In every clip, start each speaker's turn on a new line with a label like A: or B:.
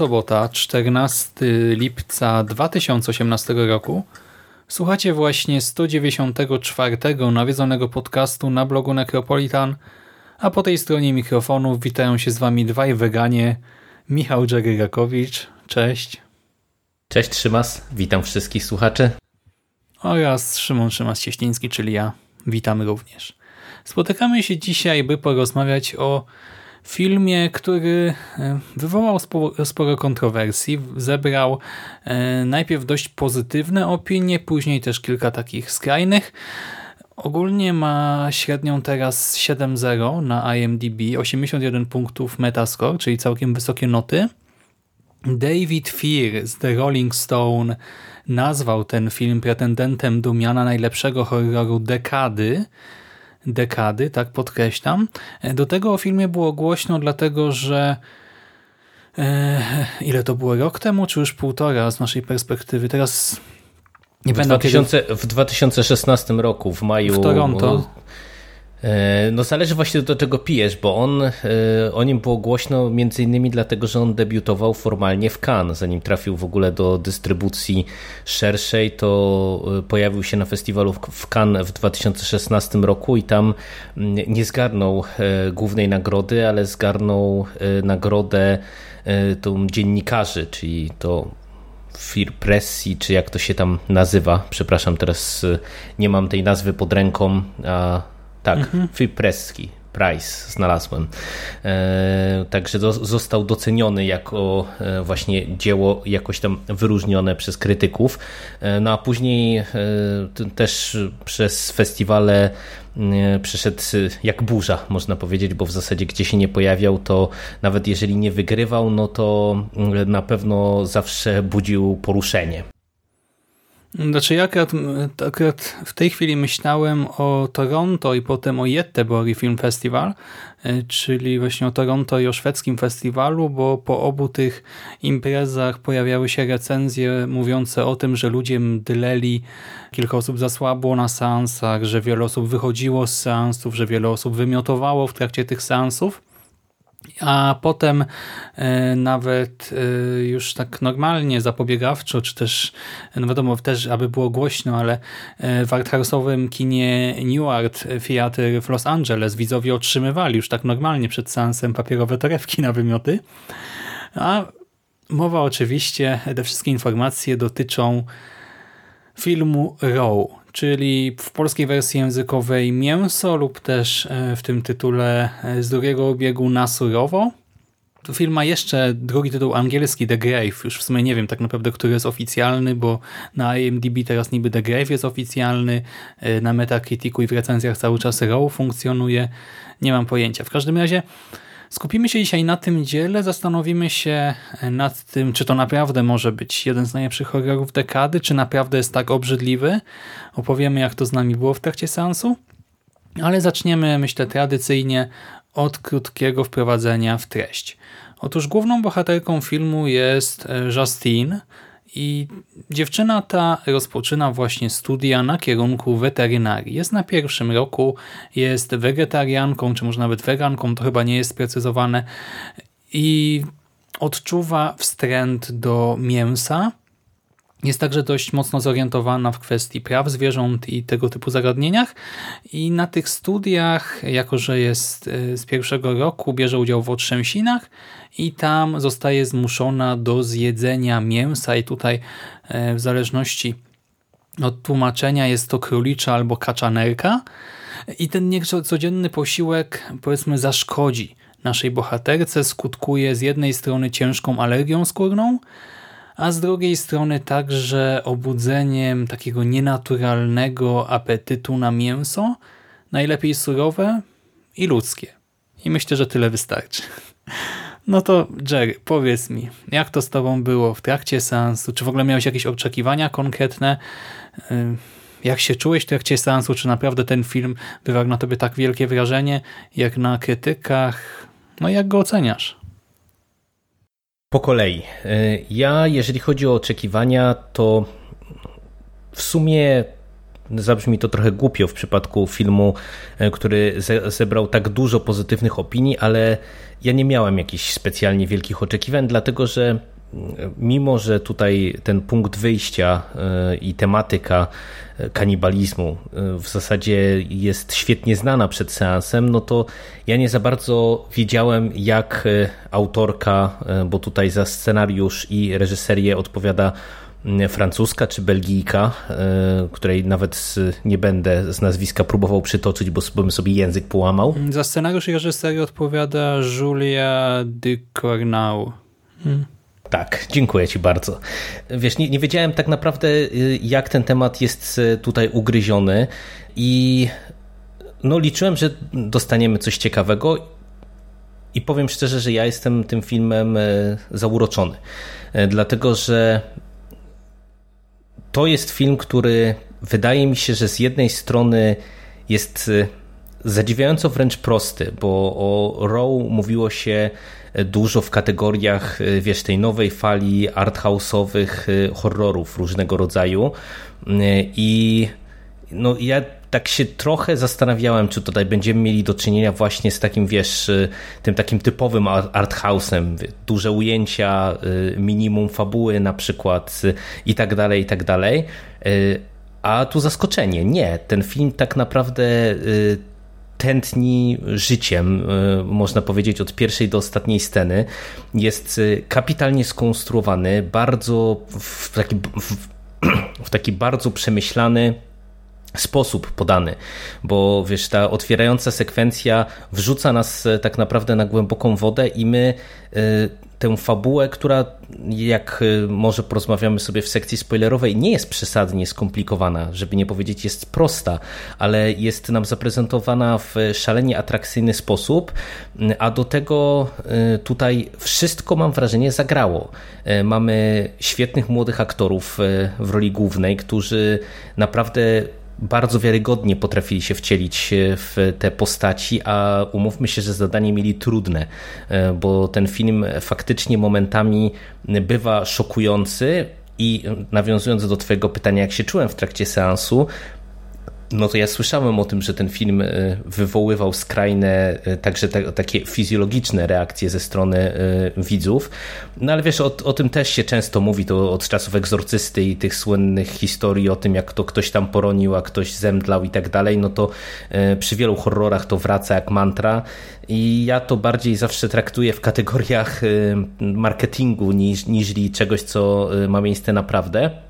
A: Sobota, 14 lipca 2018 roku. Słuchacie właśnie 194 nawiedzonego podcastu na blogu Necropolitan, a po tej stronie mikrofonu witają się z wami dwaj weganie, Michał Dżeryrakowicz, cześć.
B: Cześć Szymas, witam wszystkich słuchaczy.
A: Oraz Szymon Szymas-Cieśliński, czyli ja, witam również. Spotykamy się dzisiaj, by porozmawiać o filmie, który e, wywołał sporo kontrowersji. Zebrał e, najpierw dość pozytywne opinie, później też kilka takich skrajnych. Ogólnie ma średnią teraz 7.0 na IMDb, 81 punktów Metascore, czyli całkiem wysokie noty. David Fear z The Rolling Stone nazwał ten film pretendentem do miana najlepszego horroru dekady dekady, tak podkreślam. Do tego o filmie było głośno, dlatego że e, ile to było rok temu, czy już półtora z naszej perspektywy? Teraz
B: nie w, 2000, kiedy... w 2016 roku, w maju.
A: W Toronto.
B: E, no zależy właśnie do czego pijesz, bo on, e, o nim było głośno między innymi dlatego, że on debiutował formalnie w Cannes, zanim trafił w ogóle do dystrybucji szerszej, to e, pojawił się na festiwalu w Cannes w 2016 roku i tam mm, nie zgarnął głównej nagrody, ale zgarnął nagrodę tą dziennikarzy, czyli to Fir czy jak to się tam nazywa, przepraszam, teraz nie mam tej nazwy pod ręką, a tak, mhm. Fipreski. Price znalazłem. E, także został doceniony jako e, właśnie dzieło jakoś tam wyróżnione przez krytyków. E, no a później też przez festiwale przeszedł jak burza, można powiedzieć, bo w zasadzie gdzie się nie pojawiał, to nawet jeżeli nie wygrywał, no to na pewno zawsze budził poruszenie.
A: Znaczy ja akurat, akurat w tej chwili myślałem o Toronto i potem o Göteborg Film Festival, e, czyli właśnie o Toronto i o szwedzkim festiwalu, bo po obu tych imprezach pojawiały się recenzje mówiące o tym, że ludzie mdleli, kilka osób zasłabło na seansach, że wiele osób wychodziło z seansów, że wiele osób wymiotowało w trakcie tych seansów. A potem e, nawet e, już tak normalnie zapobiegawczo, czy też, no wiadomo, też aby było głośno, ale e, w arthouse'owym kinie New Art Theatre w Los Angeles widzowie otrzymywali już tak normalnie przed seansem papierowe torewki na wymioty. A mowa oczywiście, te wszystkie informacje dotyczą filmu Row, czyli w polskiej wersji językowej mięso lub też e, w tym tytule e, z drugiego obiegu na surowo. To film ma jeszcze drugi tytuł angielski The Grave. Już w sumie nie wiem tak naprawdę, który jest oficjalny, bo na IMDb teraz niby The Grave jest oficjalny, e, na Metacriticu i w recenzjach cały czas Row funkcjonuje. Nie mam pojęcia. W każdym razie Skupimy się dzisiaj na tym dziele, zastanowimy się nad tym, czy to naprawdę może być jeden z najlepszych horrorów dekady, czy naprawdę jest tak obrzydliwy. Opowiemy, jak to z nami było w trakcie seansu. Ale zaczniemy, myślę, tradycyjnie od krótkiego wprowadzenia w treść. Otóż główną bohaterką filmu jest Justine, i dziewczyna ta rozpoczyna właśnie studia na kierunku weterynarii. Jest na pierwszym roku, jest wegetarianką, czy może nawet weganką, to chyba nie jest sprecyzowane i odczuwa wstręt do mięsa Jest także dość mocno zorientowana w kwestii praw zwierząt i tego typu zagadnieniach i na tych studiach, jako że jest e, z pierwszego roku, bierze udział w otrzęsinach i tam zostaje zmuszona do zjedzenia mięsa i tutaj e, w zależności od tłumaczenia jest to królicza albo kaczanerka i ten niecodzienny posiłek powiedzmy zaszkodzi naszej bohaterce, skutkuje z jednej strony ciężką alergią skórną, a z drugiej strony także obudzeniem takiego nienaturalnego apetytu na mięso, najlepiej surowe i ludzkie. I myślę, że tyle wystarczy. No to Jerry, powiedz mi, jak to z tobą było w trakcie seansu? Czy w ogóle miałeś jakieś oczekiwania konkretne? Jak się czułeś w trakcie seansu? Czy naprawdę ten film wywarł na tobie tak wielkie wrażenie, jak na krytykach? No jak go oceniasz?
B: Po kolei. Y, ja, jeżeli chodzi o oczekiwania, to w sumie zabrzmi to trochę głupio w przypadku filmu, y, który zebrał tak dużo pozytywnych opinii, ale ja nie miałem jakichś specjalnie wielkich oczekiwań, dlatego że mimo że tutaj ten punkt wyjścia e, i tematyka e, kanibalizmu e, w zasadzie jest świetnie znana przed seansem, no to ja nie za bardzo wiedziałem, jak autorka, bo tutaj za scenariusz i reżyserię odpowiada francuska czy belgijka, której nawet nie będę z nazwiska próbował przytoczyć, bo bym sobie język połamał.
A: Za scenariusz i reżyserię odpowiada Julia Ducournau. Hmm.
B: Tak, dziękuję Ci bardzo. Wiesz, nie, nie wiedziałem tak naprawdę, y, jak ten temat jest y, tutaj ugryziony i no liczyłem, że dostaniemy coś ciekawego i powiem szczerze, że ja jestem tym filmem y, zauroczony, dlatego że to jest film, który wydaje mi się, że z jednej strony jest zadziwiająco wręcz prosty, bo o Row mówiło się dużo w kategoriach, y, wiesz, tej nowej fali arthouse'owych y, horrorów różnego rodzaju. Y, i no ja tak się trochę zastanawiałem, czy tutaj będziemy mieli do czynienia właśnie z takim, wiesz, tym takim typowym arthouse'em, duże ujęcia, minimum fabuły na przykład i tak dalej, i tak dalej. A tu zaskoczenie. Nie, ten film tak naprawdę tętni życiem, można powiedzieć, od pierwszej do ostatniej sceny. Jest kapitalnie skonstruowany, bardzo w taki, w, w taki bardzo przemyślany sposób podany, bo wiesz, ta otwierająca sekwencja wrzuca nas e, tak naprawdę na głęboką wodę i my tę fabułę, która jak y, może porozmawiamy sobie w sekcji spoilerowej, nie jest przesadnie skomplikowana, żeby nie powiedzieć jest prosta, ale jest nam zaprezentowana w szalenie atrakcyjny sposób, a do tego tutaj wszystko mam wrażenie zagrało. Mamy świetnych młodych aktorów w roli głównej, którzy naprawdę bardzo wiarygodnie potrafili się wcielić w te postaci, a umówmy się, że zadanie mieli trudne, e, bo ten film faktycznie momentami bywa szokujący. I nawiązując do Twojego pytania, jak się czułem w trakcie seansu, no to ja słyszałem o tym, że ten film e, wywoływał skrajne, e, także te, takie fizjologiczne reakcje ze strony e, widzów. No ale wiesz, o, o tym też się często mówi, to od czasów egzorcysty i tych słynnych historii o tym, jak to ktoś tam poronił, a ktoś zemdlał i tak dalej, no to przy wielu horrorach to wraca jak mantra i ja to bardziej zawsze traktuję w kategoriach marketingu niż, niż czegoś, co ma miejsce naprawdę.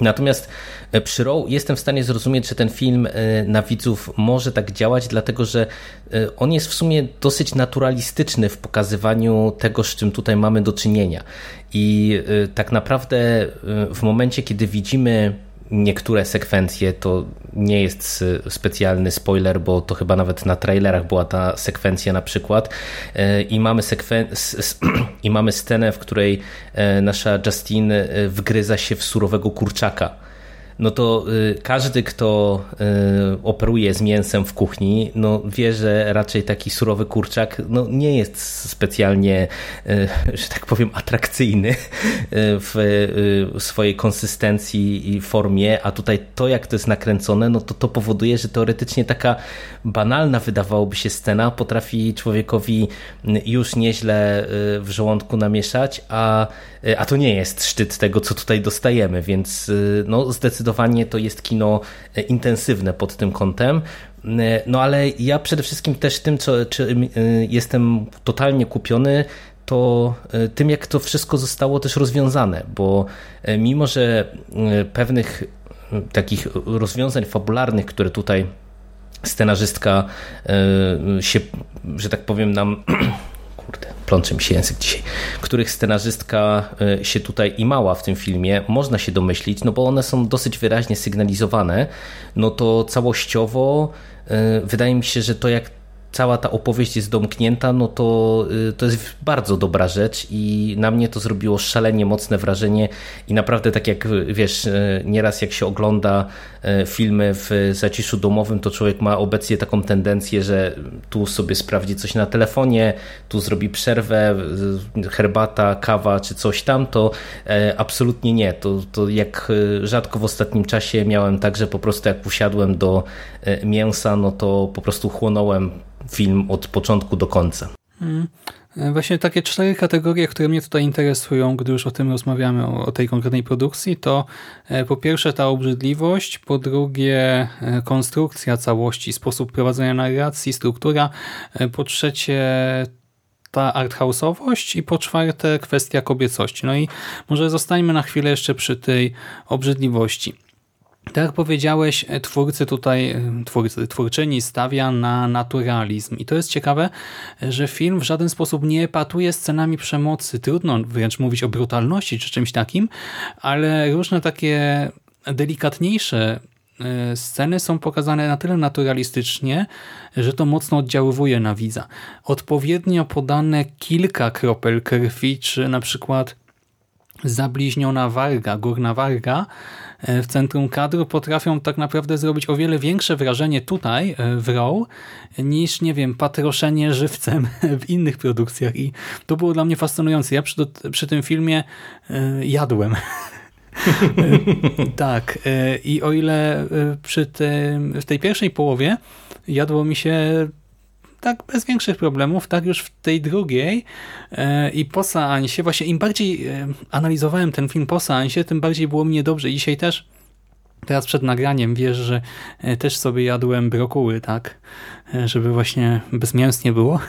B: Natomiast e, przy Row jestem w stanie zrozumieć, że ten film e, na widzów może tak działać, dlatego że e, on jest w sumie dosyć naturalistyczny w pokazywaniu tego, z czym tutaj mamy do czynienia. I tak naprawdę w momencie, kiedy widzimy niektóre sekwencje to nie jest specjalny spoiler, bo to chyba nawet na trailerach była ta sekwencja na przykład. E, i mamy, sekwen... i mamy scenę, w której e, nasza Justine e, wgryza się w surowego kurczaka no to y, każdy, kto y, operuje z mięsem w kuchni, no wie, że raczej taki surowy kurczak no, nie jest specjalnie, y, że tak powiem, atrakcyjny w swojej konsystencji i formie, a tutaj to, jak to jest nakręcone, no to to powoduje, że teoretycznie taka banalna wydawałoby się scena potrafi człowiekowi już nieźle w żołądku namieszać, a, a to nie jest szczyt tego, co tutaj dostajemy, więc no zdecydowanie to jest kino intensywne pod tym kątem. No ale ja przede wszystkim też tym, co, czy jestem totalnie kupiony, to tym, jak to wszystko zostało też rozwiązane, bo mimo, że pewnych takich rozwiązań fabularnych, które tutaj scenarzystka się, że tak powiem, nam kurde, plączy mi się język dzisiaj, których scenarzystka e, się tutaj imała w tym filmie, można się domyślić, no bo one są dosyć wyraźnie sygnalizowane, no to całościowo e, wydaje mi się, że to jak cała ta opowieść jest domknięta, no to y, to jest bardzo dobra rzecz i na mnie to zrobiło szalenie mocne wrażenie i naprawdę tak jak wiesz, y, nieraz jak się ogląda y, filmy w zaciszu domowym, to człowiek ma obecnie taką tendencję, że tu sobie sprawdzi coś na telefonie, tu zrobi przerwę, herbata, kawa czy coś tam, to absolutnie nie. To, to jak rzadko w ostatnim czasie miałem tak, że po prostu jak usiadłem do mięsa, no to po prostu chłonąłem film od początku do końca. Hmm.
A: Właśnie takie cztery kategorie, które mnie tutaj interesują, gdy już o tym rozmawiamy, o, tej konkretnej produkcji, to e, po pierwsze ta obrzydliwość, po drugie e, konstrukcja całości, sposób prowadzenia narracji, struktura, e, po trzecie ta arthouse'owość i po czwarte kwestia kobiecości. No i może zostańmy na chwilę jeszcze przy tej obrzydliwości. Tak jak powiedziałeś, twórcy tutaj, twórcy, twórczyni stawia na naturalizm. I to jest ciekawe, że film w żaden sposób nie patuje scenami przemocy. Trudno wręcz mówić o brutalności czy czymś takim, ale różne takie delikatniejsze e, sceny są pokazane na tyle naturalistycznie, że to mocno oddziaływuje na widza. Odpowiednio podane kilka kropel krwi, czy na przykład zabliźniona warga, górna warga, E, w centrum kadru potrafią tak naprawdę zrobić o wiele większe wrażenie tutaj e, w Row niż, nie wiem, patroszenie żywcem w innych produkcjach i to było dla mnie fascynujące. Ja przy, przy tym filmie e, jadłem. tak. I o ile przy tym, w tej pierwszej połowie jadło mi się tak bez większych problemów, tak już w tej drugiej e, i po seansie, właśnie im bardziej e, analizowałem ten film po seansie, tym bardziej było mnie dobrze. Dzisiaj też Teraz przed nagraniem wiesz, że e, też sobie jadłem brokuły, tak? Żeby właśnie bezmięsnie było.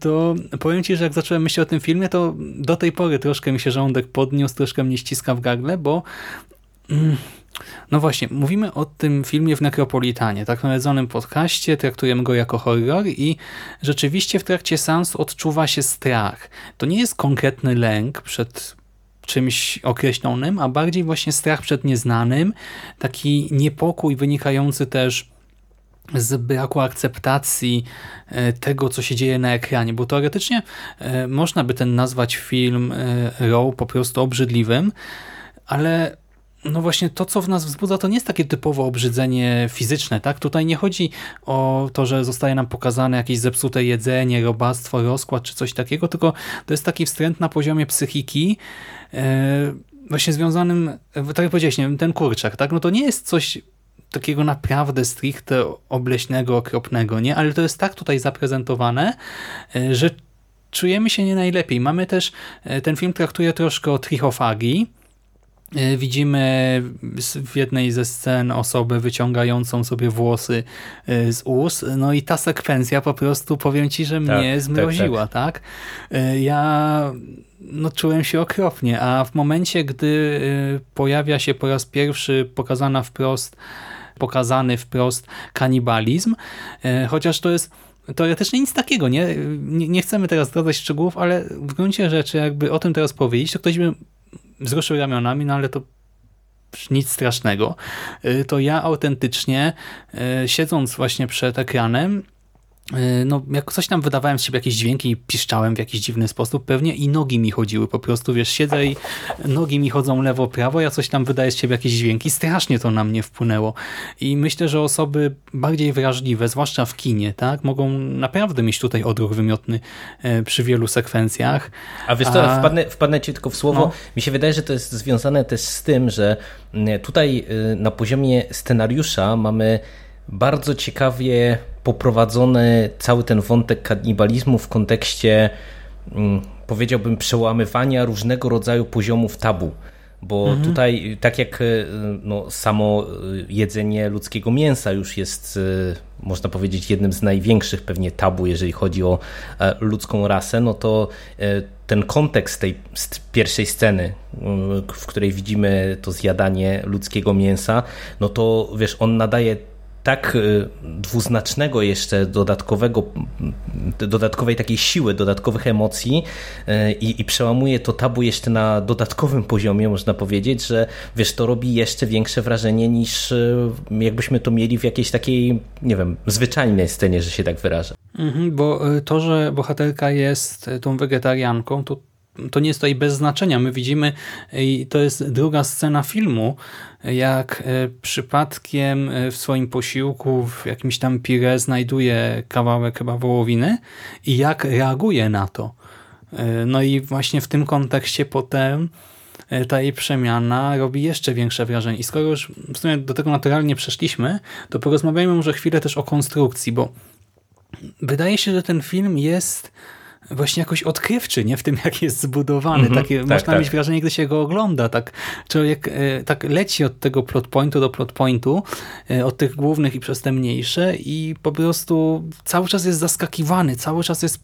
A: To powiem Ci, że jak zacząłem myśleć o tym filmie, to do tej pory troszkę mi się żołądek podniósł, troszkę mnie ściska w gardle, bo mm, no właśnie, mówimy o tym filmie w Nekropolitanie, tak nawiedzonym podcaście, traktujemy go jako horror i rzeczywiście w trakcie seansu odczuwa się strach. To nie jest konkretny lęk przed czymś określonym, a bardziej właśnie strach przed nieznanym, taki niepokój wynikający też z braku akceptacji e, tego, co się dzieje na ekranie, bo teoretycznie e, można by ten nazwać film e, Row po prostu obrzydliwym, ale no właśnie to, co w nas wzbudza, to nie jest takie typowo obrzydzenie fizyczne. tak? Tutaj nie chodzi o to, że zostaje nam pokazane jakieś zepsute jedzenie, robactwo, rozkład czy coś takiego, tylko to jest taki wstręt na poziomie psychiki, e, właśnie związanym, tak jak powiedziałeś, nie, ten kurczak, tak? no to nie jest coś takiego naprawdę stricte obleśnego, okropnego, nie? ale to jest tak tutaj zaprezentowane, e, że czujemy się nie najlepiej. Mamy też, e, ten film traktuje troszkę o trichofagii, E, widzimy w jednej ze scen osobę wyciągającą sobie włosy e, z ust. No i ta sekwencja po prostu, powiem Ci, że tak, mnie tak, zmroziła. Tak, tak. tak? Ja no, czułem się okropnie, a w momencie, gdy pojawia się po raz pierwszy pokazana wprost, pokazany wprost kanibalizm, chociaż to jest teoretycznie nic takiego, nie? nie? Nie chcemy teraz zdradzać szczegółów, ale w gruncie rzeczy jakby o tym teraz powiedzieć, to ktoś by wzruszył ramionami, no ale to nic strasznego, y, to ja autentycznie y, siedząc właśnie przed ekranem no, jak coś tam wydawałem z siebie jakieś dźwięki i piszczałem w jakiś dziwny sposób pewnie i nogi mi chodziły po prostu, wiesz, siedzę i nogi mi chodzą lewo, prawo, ja coś tam wydaję z siebie jakieś dźwięki, strasznie to na mnie wpłynęło i myślę, że osoby bardziej wrażliwe, zwłaszcza w kinie, tak, mogą naprawdę mieć tutaj odruch wymiotny e, przy wielu sekwencjach.
B: A wiesz co, A... wpadnę, wpadnę ci tylko w słowo, no. mi się wydaje, że to jest związane też z tym, że mm, tutaj y, na poziomie scenariusza mamy bardzo ciekawie poprowadzony cały ten wątek kanibalizmu w kontekście, mm, powiedziałbym, przełamywania różnego rodzaju poziomów tabu. Bo mhm. tutaj, tak jak y, no, samo y, jedzenie ludzkiego mięsa już jest, y, można powiedzieć, jednym z największych pewnie tabu, jeżeli chodzi o e, ludzką rasę, no to ten kontekst tej pierwszej sceny, w której widzimy to zjadanie ludzkiego mięsa, no to wiesz, on nadaje tak y, dwuznacznego jeszcze dodatkowego, dodatkowej takiej siły, dodatkowych emocji y, i, i przełamuje to tabu jeszcze na dodatkowym poziomie, można powiedzieć, że wiesz, to robi jeszcze większe wrażenie niż y, jakbyśmy to mieli w jakiejś takiej, nie wiem, zwyczajnej scenie, że się tak wyrażę.
A: Mhm, bo to, że bohaterka jest tą wegetarianką, to to nie jest tutaj bez znaczenia. My widzimy, i to jest druga scena filmu, jak e, przypadkiem e, w swoim posiłku w jakimś tam pire znajduje kawałek chyba wołowiny i jak reaguje na to. E, no i właśnie w tym kontekście potem ta jej przemiana robi jeszcze większe wrażenie. I skoro już w sumie do tego naturalnie przeszliśmy, to porozmawiajmy może chwilę też o konstrukcji, bo wydaje się, że ten film jest właśnie jakoś odkrywczy, nie? W tym, jak jest zbudowany. Mm -hmm, Takie, tak, można tak. mieć wrażenie, gdy się go ogląda. Tak, człowiek e, tak leci od tego plot pointu do plot pointu, e, od tych głównych i przez te mniejsze i po prostu cały czas jest zaskakiwany, cały czas jest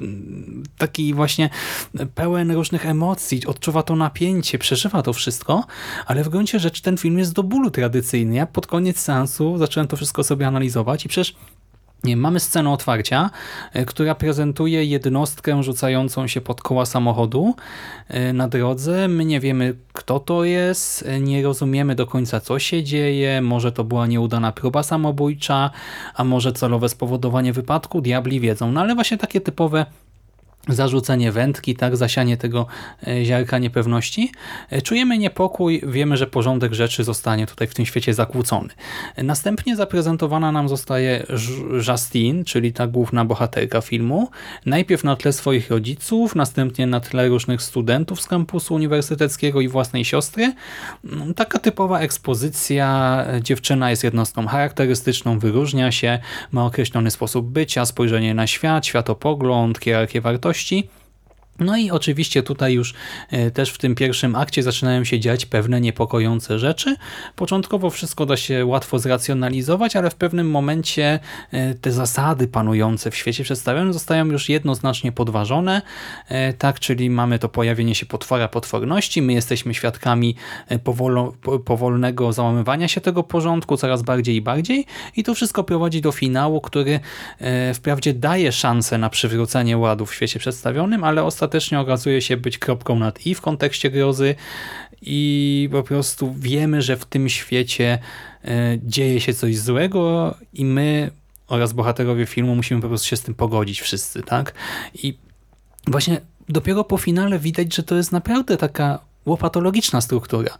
A: mm, taki właśnie pełen różnych emocji, odczuwa to napięcie, przeżywa to wszystko, ale w gruncie rzeczy ten film jest do bólu tradycyjny. Ja pod koniec seansu zacząłem to wszystko sobie analizować i przecież mamy scenę otwarcia, e, która prezentuje jednostkę rzucającą się pod koła samochodu e, na drodze. My nie wiemy, kto to jest, e, nie rozumiemy do końca, co się dzieje. Może to była nieudana próba samobójcza, a może celowe spowodowanie wypadku. Diabli wiedzą. No ale właśnie takie typowe zarzucenie wędki, tak, zasianie tego e, ziarka niepewności. E, czujemy niepokój, wiemy, że porządek rzeczy zostanie tutaj w tym świecie zakłócony. E, następnie zaprezentowana nam zostaje Justine, czyli ta główna bohaterka filmu. Najpierw na tle swoich rodziców, następnie na tle różnych studentów z kampusu uniwersyteckiego i własnej siostry. Mm, taka typowa ekspozycja. Dziewczyna jest jednostką charakterystyczną, wyróżnia się, ma określony sposób bycia, spojrzenie na świat, światopogląd, hierarchię wartości, wartości no i oczywiście tutaj już e, też w tym pierwszym akcie zaczynają się dziać pewne niepokojące rzeczy. Początkowo wszystko da się łatwo zracjonalizować, ale w pewnym momencie e, te zasady panujące w świecie przedstawione zostają już jednoznacznie podważone. E, tak, czyli mamy to pojawienie się potwora potworności, my jesteśmy świadkami powolo, powolnego załamywania się tego porządku coraz bardziej i bardziej i to wszystko prowadzi do finału, który wprawdzie daje szansę na przywrócenie ładu w świecie przedstawionym, ale ostatecznie ostatecznie okazuje się być kropką nad i w kontekście grozy i po prostu wiemy, że w tym świecie e, dzieje się coś złego i my oraz bohaterowie filmu musimy po prostu się z tym pogodzić wszyscy, tak? I właśnie dopiero po finale widać, że to jest naprawdę taka łopatologiczna struktura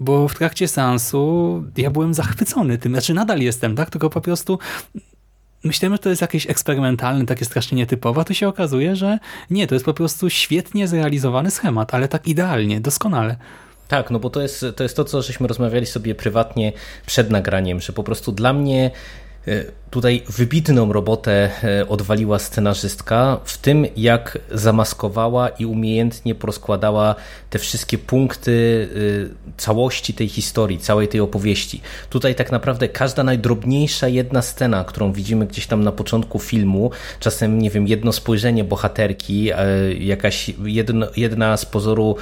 A: bo w trakcie seansu ja byłem zachwycony tym, znaczy nadal jestem, tak? Tylko po prostu myślimy, że to jest jakieś eksperymentalne, takie strasznie nietypowe, a to się okazuje, że nie, to jest po prostu świetnie zrealizowany schemat, ale tak idealnie, doskonale.
B: Tak, no bo to jest, to jest to, co żeśmy rozmawiali sobie prywatnie przed nagraniem, że po prostu dla mnie e, Tutaj wybitną robotę e, odwaliła scenarzystka w tym, jak zamaskowała i umiejętnie porozkładała te wszystkie punkty e, całości tej historii, całej tej opowieści. Tutaj tak naprawdę każda najdrobniejsza jedna scena, którą widzimy gdzieś tam na początku filmu, czasem, nie wiem, jedno spojrzenie bohaterki, e, jakaś jedno, jedna z pozoru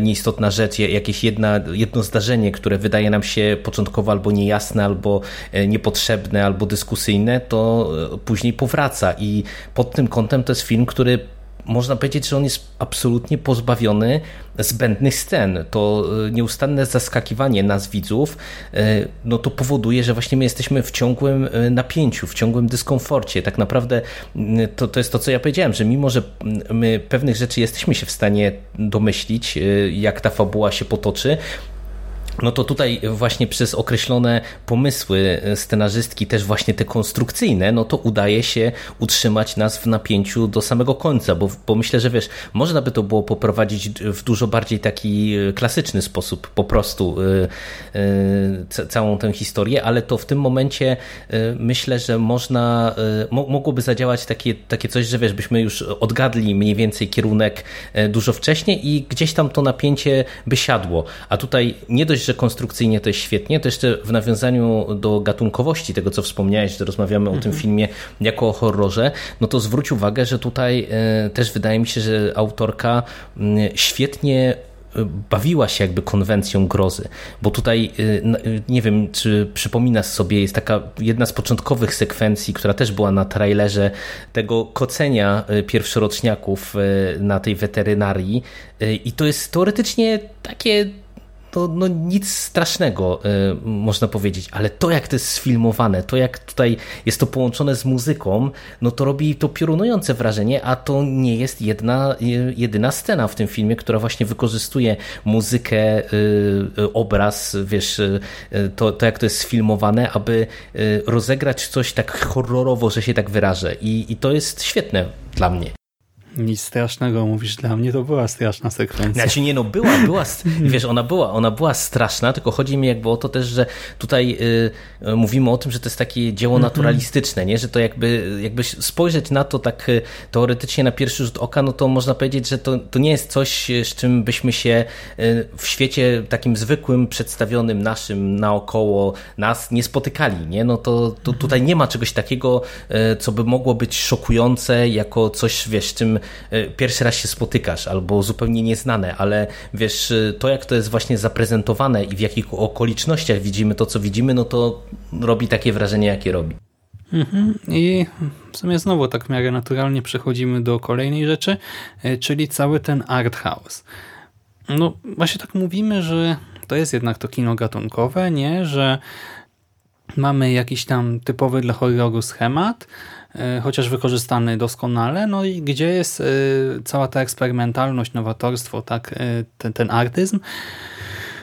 B: nieistotna rzecz, jakieś jedna, jedno zdarzenie, które wydaje nam się początkowo albo niejasne, albo niepotrzebne, albo dyskusyjne, to e, później powraca i pod tym kątem to jest film, który można powiedzieć, że on jest absolutnie pozbawiony zbędnych scen. To e, nieustanne zaskakiwanie nas widzów, e, no to powoduje, że właśnie my jesteśmy w ciągłym napięciu, w ciągłym dyskomforcie. Tak naprawdę to, to jest to, co ja powiedziałem, że mimo, że my pewnych rzeczy jesteśmy się w stanie domyślić, jak ta fabuła się potoczy, no to tutaj właśnie przez określone pomysły scenarzystki, też właśnie te konstrukcyjne, no to udaje się utrzymać nas w napięciu do samego końca, bo, bo myślę, że wiesz, można by to było poprowadzić w dużo bardziej taki e, klasyczny sposób, po prostu yy, yy, całą tę historię, ale to w tym momencie yy, myślę, że można, mo mogłoby zadziałać takie, takie coś, że wiesz, byśmy już odgadli mniej więcej kierunek dużo wcześniej i gdzieś tam to napięcie by siadło, a tutaj nie dość, że konstrukcyjnie to jest świetnie, to jeszcze w nawiązaniu do gatunkowości tego, co wspomniałeś, że rozmawiamy o tym mhm. filmie jako o horrorze, no to zwróć uwagę, że tutaj e, też wydaje mi się, że autorka świetnie e, bawiła się jakby konwencją grozy, bo tutaj e, nie wiem, czy przypominasz sobie, jest taka jedna z początkowych sekwencji, która też była na trailerze tego kocenia pierwszoroczniaków na tej weterynarii. I to jest teoretycznie takie to no, nic strasznego, y, można powiedzieć, ale to jak to jest sfilmowane, to jak tutaj jest to połączone z muzyką, no to robi to piorunujące wrażenie, a to nie jest jedna, y, jedyna scena w tym filmie, która właśnie wykorzystuje muzykę, y, obraz, wiesz, to, to jak to jest sfilmowane, aby rozegrać coś tak horrorowo, że się tak wyrażę. I, i to jest świetne dla mnie.
A: Nic strasznego mówisz dla mnie, to była straszna sekwencja.
B: Znaczy nie, no była, była, wiesz, ona była, ona była straszna, tylko chodzi mi jakby o to też, że tutaj y, y mówimy o tym, że to jest takie dzieło mhm. naturalistyczne, nie? że to jakby, jakby spojrzeć na to tak y, teoretycznie na pierwszy rzut oka, no to można powiedzieć, że to, to nie jest coś, z czym byśmy się y, w świecie takim zwykłym, przedstawionym naszym naokoło nas nie spotykali, nie? No to, to mhm. tutaj nie ma czegoś takiego, co by mogło być szokujące jako coś, wiesz, czym pierwszy raz się spotykasz, albo zupełnie nieznane, ale wiesz, e, to jak to jest właśnie zaprezentowane i w jakich okolicznościach widzimy to, co widzimy, no to robi takie wrażenie, jakie robi.
A: Mhm. I w sumie znowu tak w miarę naturalnie przechodzimy do kolejnej rzeczy, e, czyli cały ten art house. No właśnie tak mówimy, że to jest jednak to kino gatunkowe, nie? Że mamy jakiś tam typowy dla horroru schemat, chociaż wykorzystany doskonale. No i gdzie jest e, cała ta eksperymentalność, nowatorstwo, tak, e, ten, ten artyzm?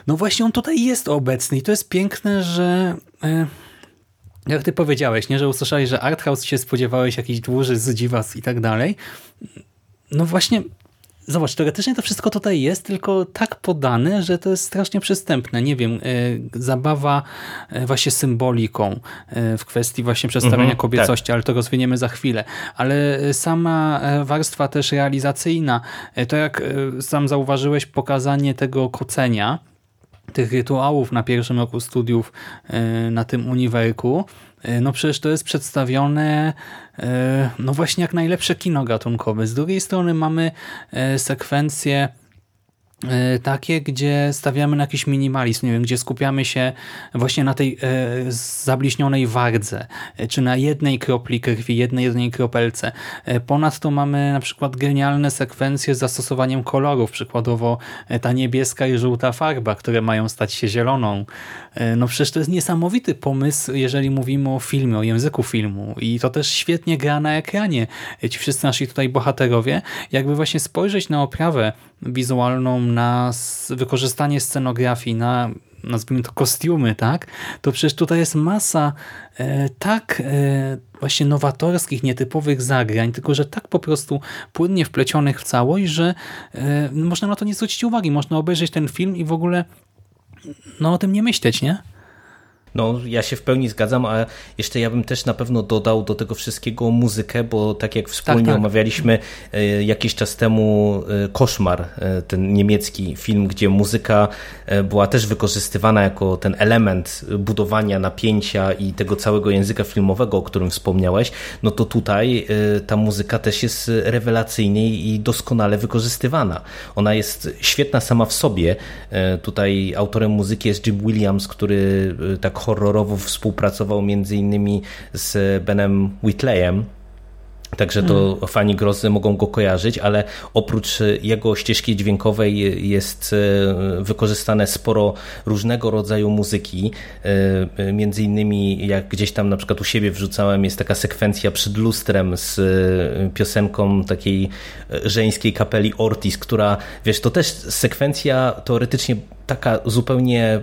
A: No właśnie on tutaj jest obecny i to jest piękne, że jak ty powiedziałeś, nie, że usłyszałeś, że arthouse się spodziewałeś jakiś dłuży z dziwas i tak dalej. No właśnie Zobacz, teoretycznie to wszystko tutaj jest, tylko tak podane, że to jest strasznie przystępne. Nie wiem, e, zabawa e, właśnie symboliką e, w kwestii właśnie przedstawiania mhm, kobiecości, tak. ale to rozwiniemy za chwilę. Ale sama warstwa też realizacyjna, to jak sam zauważyłeś, pokazanie tego kocenia, tych rytuałów na pierwszym roku studiów na tym uniwerku, no przecież to jest przedstawione E, no właśnie jak najlepsze kino gatunkowe. Z drugiej strony mamy e, sekwencje E, takie, gdzie stawiamy na jakiś minimalizm, nie wiem, gdzie skupiamy się właśnie na tej e, zabliźnionej wardze, e, czy na jednej kropli krwi, jednej, jednej kropelce. E, ponadto mamy na przykład genialne sekwencje z zastosowaniem kolorów, przykładowo e, ta niebieska i żółta farba, które mają stać się zieloną. E, no przecież to jest niesamowity pomysł, jeżeli mówimy o filmie, o języku filmu i to też świetnie gra na ekranie. Ci wszyscy nasi tutaj bohaterowie, jakby właśnie spojrzeć na oprawę wizualną, na wykorzystanie scenografii, na nazwijmy to kostiumy, tak? To przecież tutaj jest masa e, tak e, właśnie nowatorskich, nietypowych zagrań, tylko że tak po prostu płynnie wplecionych w całość, że e, można na to nie zwrócić uwagi. Można obejrzeć ten film i w ogóle no o tym nie myśleć, nie?
B: No, ja się w pełni zgadzam, a jeszcze ja bym też na pewno dodał do tego wszystkiego muzykę, bo tak jak wspólnie tak, tak. omawialiśmy e, jakiś czas temu e, Koszmar, e, ten niemiecki film, gdzie muzyka była też wykorzystywana jako ten element budowania napięcia i tego całego języka filmowego, o którym wspomniałeś, no to tutaj ta muzyka też jest rewelacyjnie i doskonale wykorzystywana. Ona jest świetna sama w sobie. Tutaj autorem muzyki jest Jim Williams, który tak horrorowo współpracował między innymi z Benem Whitleyem, Także to hmm. fani grozy mogą go kojarzyć, ale oprócz jego ścieżki dźwiękowej jest e, wykorzystane sporo różnego rodzaju muzyki. E, między innymi, jak gdzieś tam na przykład u siebie wrzucałem, jest taka sekwencja przed lustrem z e, piosenką takiej żeńskiej kapeli Ortiz, która, wiesz, to też sekwencja teoretycznie taka zupełnie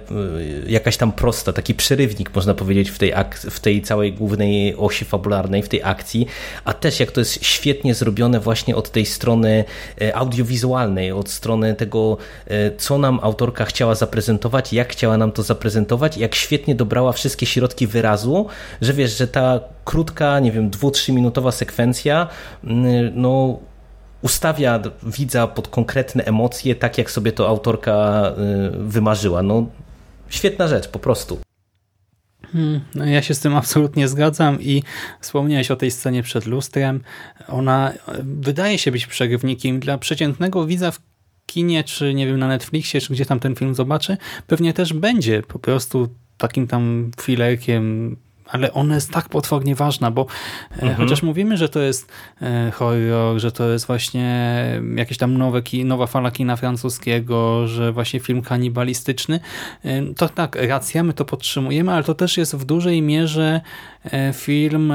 B: jakaś tam prosta, taki przerywnik można powiedzieć w tej, w tej całej głównej osi fabularnej, w tej akcji, a też jak to jest świetnie zrobione właśnie od tej strony e, audiowizualnej, od strony tego, e, co nam autorka chciała zaprezentować, jak chciała nam to zaprezentować, jak świetnie dobrała wszystkie środki wyrazu, że wiesz, że ta krótka, nie wiem, dwu, minutowa sekwencja, no ustawia widza pod konkretne emocje, tak jak sobie to autorka y, wymarzyła. No, świetna rzecz, po prostu.
A: Hmm, no ja się z tym absolutnie zgadzam i wspomniałeś o tej scenie przed lustrem. Ona wydaje się być przerywnikiem dla przeciętnego widza w kinie, czy nie wiem, na Netflixie, czy gdzie tam ten film zobaczy, pewnie też będzie po prostu takim tam filerkiem ale ona jest tak potwornie ważna, bo e, mhm. chociaż mówimy, że to jest e, horror, że to jest właśnie jakieś tam nowe, nowa fala kina francuskiego, że właśnie film kanibalistyczny, e, to tak, racja, my to podtrzymujemy, ale to też jest w dużej mierze film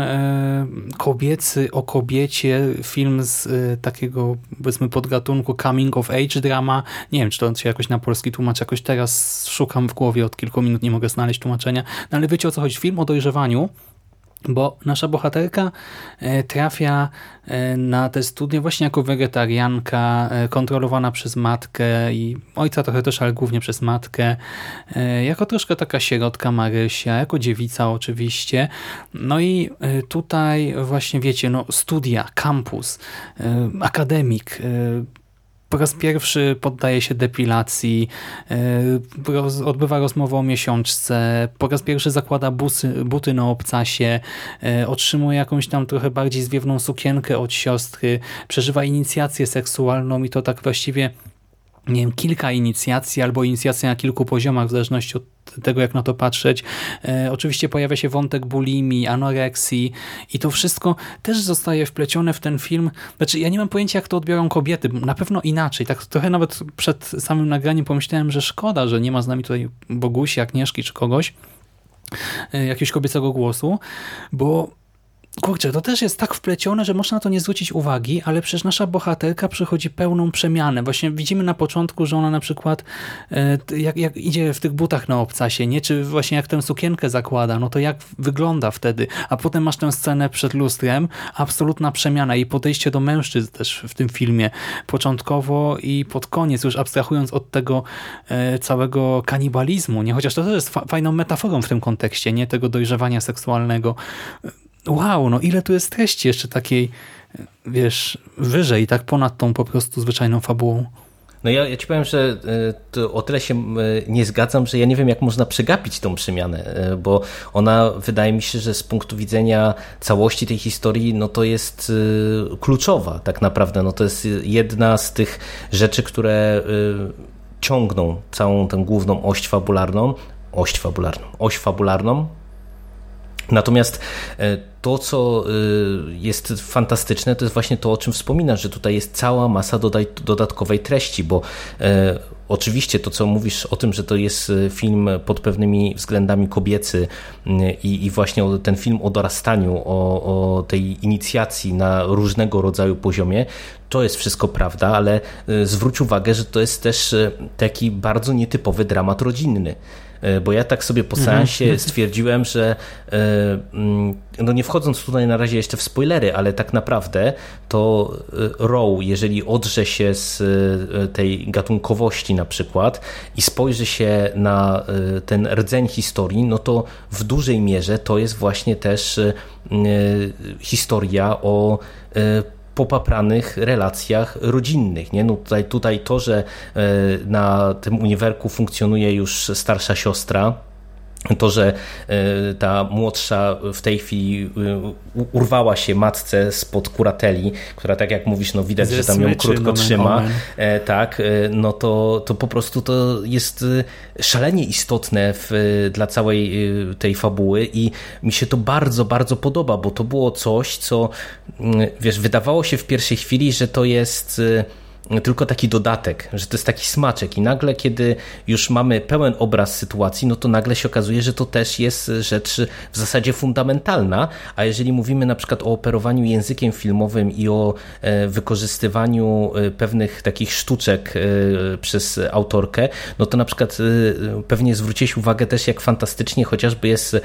A: kobiecy o kobiecie, film z takiego powiedzmy podgatunku coming of age drama. Nie wiem, czy to się jakoś na polski tłumaczy, jakoś teraz szukam w głowie od kilku minut, nie mogę znaleźć tłumaczenia, no ale wiecie o co chodzi? Film o dojrzewaniu bo nasza bohaterka e, trafia e, na te studia właśnie jako wegetarianka, e, kontrolowana przez matkę i ojca trochę też, ale głównie przez matkę, jako troszkę taka sierotka Marysia, jako dziewica oczywiście. No i tutaj właśnie wiecie, no studia, kampus, akademik, po raz pierwszy poddaje się depilacji, e, odbywa rozmowę o miesiączce, po raz pierwszy zakłada busy, buty na obcasie, e, otrzymuje jakąś tam trochę bardziej zwiewną sukienkę od siostry, przeżywa inicjację seksualną i to tak właściwie nie wiem, kilka inicjacji albo inicjacja na kilku poziomach, w zależności od tego, jak na to patrzeć. E, oczywiście pojawia się wątek bulimi, anoreksji i to wszystko też zostaje wplecione w ten film. Znaczy, ja nie mam pojęcia, jak to odbiorą kobiety. Na pewno inaczej. Tak trochę nawet przed samym nagraniem pomyślałem, że szkoda, że nie ma z nami tutaj Bogusi, Agnieszki czy kogoś, e, jakiegoś kobiecego głosu, bo Kurczę, to też jest tak wplecione, że można na to nie zwrócić uwagi, ale przecież nasza bohaterka przechodzi pełną przemianę. Właśnie widzimy na początku, że ona na przykład e, jak, jak idzie w tych butach na obcasie, nie? czy właśnie jak tę sukienkę zakłada, no to jak wygląda wtedy. A potem masz tę scenę przed lustrem, absolutna przemiana i podejście do mężczyzn też w tym filmie. Początkowo i pod koniec, już abstrahując od tego e, całego kanibalizmu, nie? chociaż to też jest fajną metaforą w tym kontekście, nie tego dojrzewania seksualnego wow, no ile tu jest treści jeszcze takiej, wiesz, wyżej, tak ponad tą po prostu zwyczajną fabułą.
B: No ja, ja ci powiem, że e, o tyle się e, nie zgadzam, że ja nie wiem, jak można przegapić tą przemianę, e, bo ona wydaje mi się, że z punktu widzenia całości tej historii, no to jest kluczowa tak naprawdę. No to jest jedna z tych rzeczy, które ciągną całą tę główną oś fabularną, oś fabularną, oś fabularną, Natomiast to, co e, jest fantastyczne, to jest właśnie to, o czym wspominasz, że tutaj jest cała masa dodatkowej treści, bo e, oczywiście to, co mówisz o tym, że to jest film pod pewnymi względami kobiecy i, i właśnie ten film o dorastaniu, o, tej inicjacji na różnego rodzaju poziomie, to jest wszystko prawda, ale zwróć uwagę, że to jest też taki bardzo nietypowy dramat rodzinny bo ja tak sobie po mhm. seansie stwierdziłem, że e, mm, no nie wchodząc tutaj na razie jeszcze w spoilery, ale tak naprawdę to e, Row, jeżeli odrze się z tej gatunkowości na przykład i spojrzy się na ten rdzeń historii, no to w dużej mierze to jest właśnie też historia o popapranych relacjach rodzinnych. Nie? No tutaj, tutaj to, że e, na tym uniwerku funkcjonuje już starsza siostra, to, że e, ta młodsza w tej chwili e, urwała się matce spod kurateli, która tak jak mówisz, no widać,
A: Ze
B: że tam ją krótko trzyma, e, tak, no to, to po prostu to jest szalenie istotne w, dla całej tej fabuły i mi się to bardzo, bardzo podoba, bo to było coś, co mm, wiesz, wydawało się w pierwszej chwili, że to jest tylko taki dodatek, że to jest taki smaczek i nagle, kiedy już mamy pełen obraz sytuacji, no to nagle się okazuje, że to też jest rzecz w zasadzie fundamentalna, a jeżeli mówimy na przykład o operowaniu językiem filmowym i o e, wykorzystywaniu e, pewnych takich sztuczek e, przez autorkę, no to na przykład pewnie zwróciłeś uwagę też, jak fantastycznie chociażby jest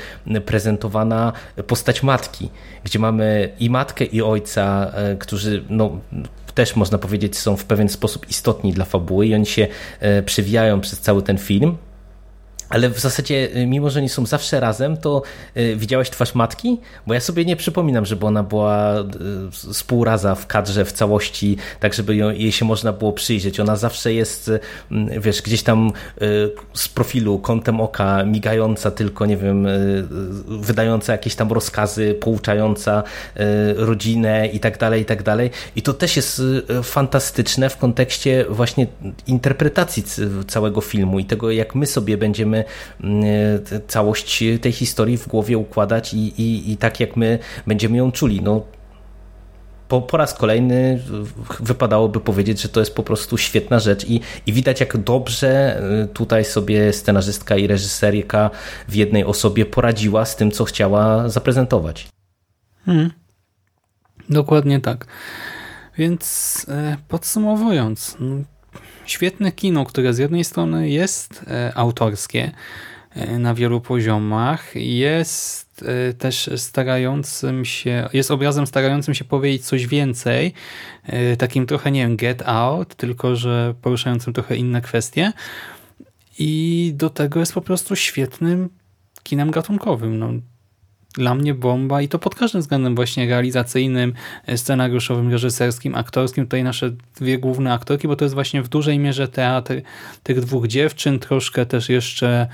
B: prezentowana postać matki, gdzie mamy i matkę, i ojca, którzy no, też można powiedzieć są w pewien sposób istotni dla fabuły i oni się e, przewijają przez cały ten film. Ale w zasadzie, y, mimo że oni są zawsze razem, to y, widziałeś twarz matki? Bo ja sobie nie przypominam, żeby ona była y, z pół raza w kadrze w całości, tak żeby jej się można było przyjrzeć. Ona zawsze jest, wiesz, gdzieś tam z profilu, kątem oka, migająca tylko, nie wiem, wydająca jakieś tam rozkazy, pouczająca rodzinę i tak dalej, i tak dalej. I to też jest fantastyczne w kontekście właśnie interpretacji całego filmu i tego, jak my sobie będziemy Mm, całość tej historii w głowie układać i, i, i tak jak my będziemy ją czuli. No, po, po raz kolejny wypadałoby powiedzieć, że to jest po prostu świetna rzecz i, i widać jak dobrze y, tutaj sobie scenarzystka i reżyserka w jednej osobie poradziła z tym, co chciała zaprezentować.
A: Hmm. Dokładnie tak. Więc podsumowując, no, świetne kino, które z jednej strony jest e, autorskie e, na wielu poziomach, jest e, też starającym się, jest obrazem starającym się powiedzieć coś więcej, takim trochę, nie wiem, get out, tylko że poruszającym trochę inne kwestie i do tego jest po prostu świetnym kinem gatunkowym. No, dla mnie bomba i to pod każdym względem właśnie realizacyjnym, e, scenariuszowym, reżyserskim, aktorskim. Tutaj nasze dwie główne aktorki, bo to jest właśnie w dużej mierze teatr tych dwóch dziewczyn, troszkę też jeszcze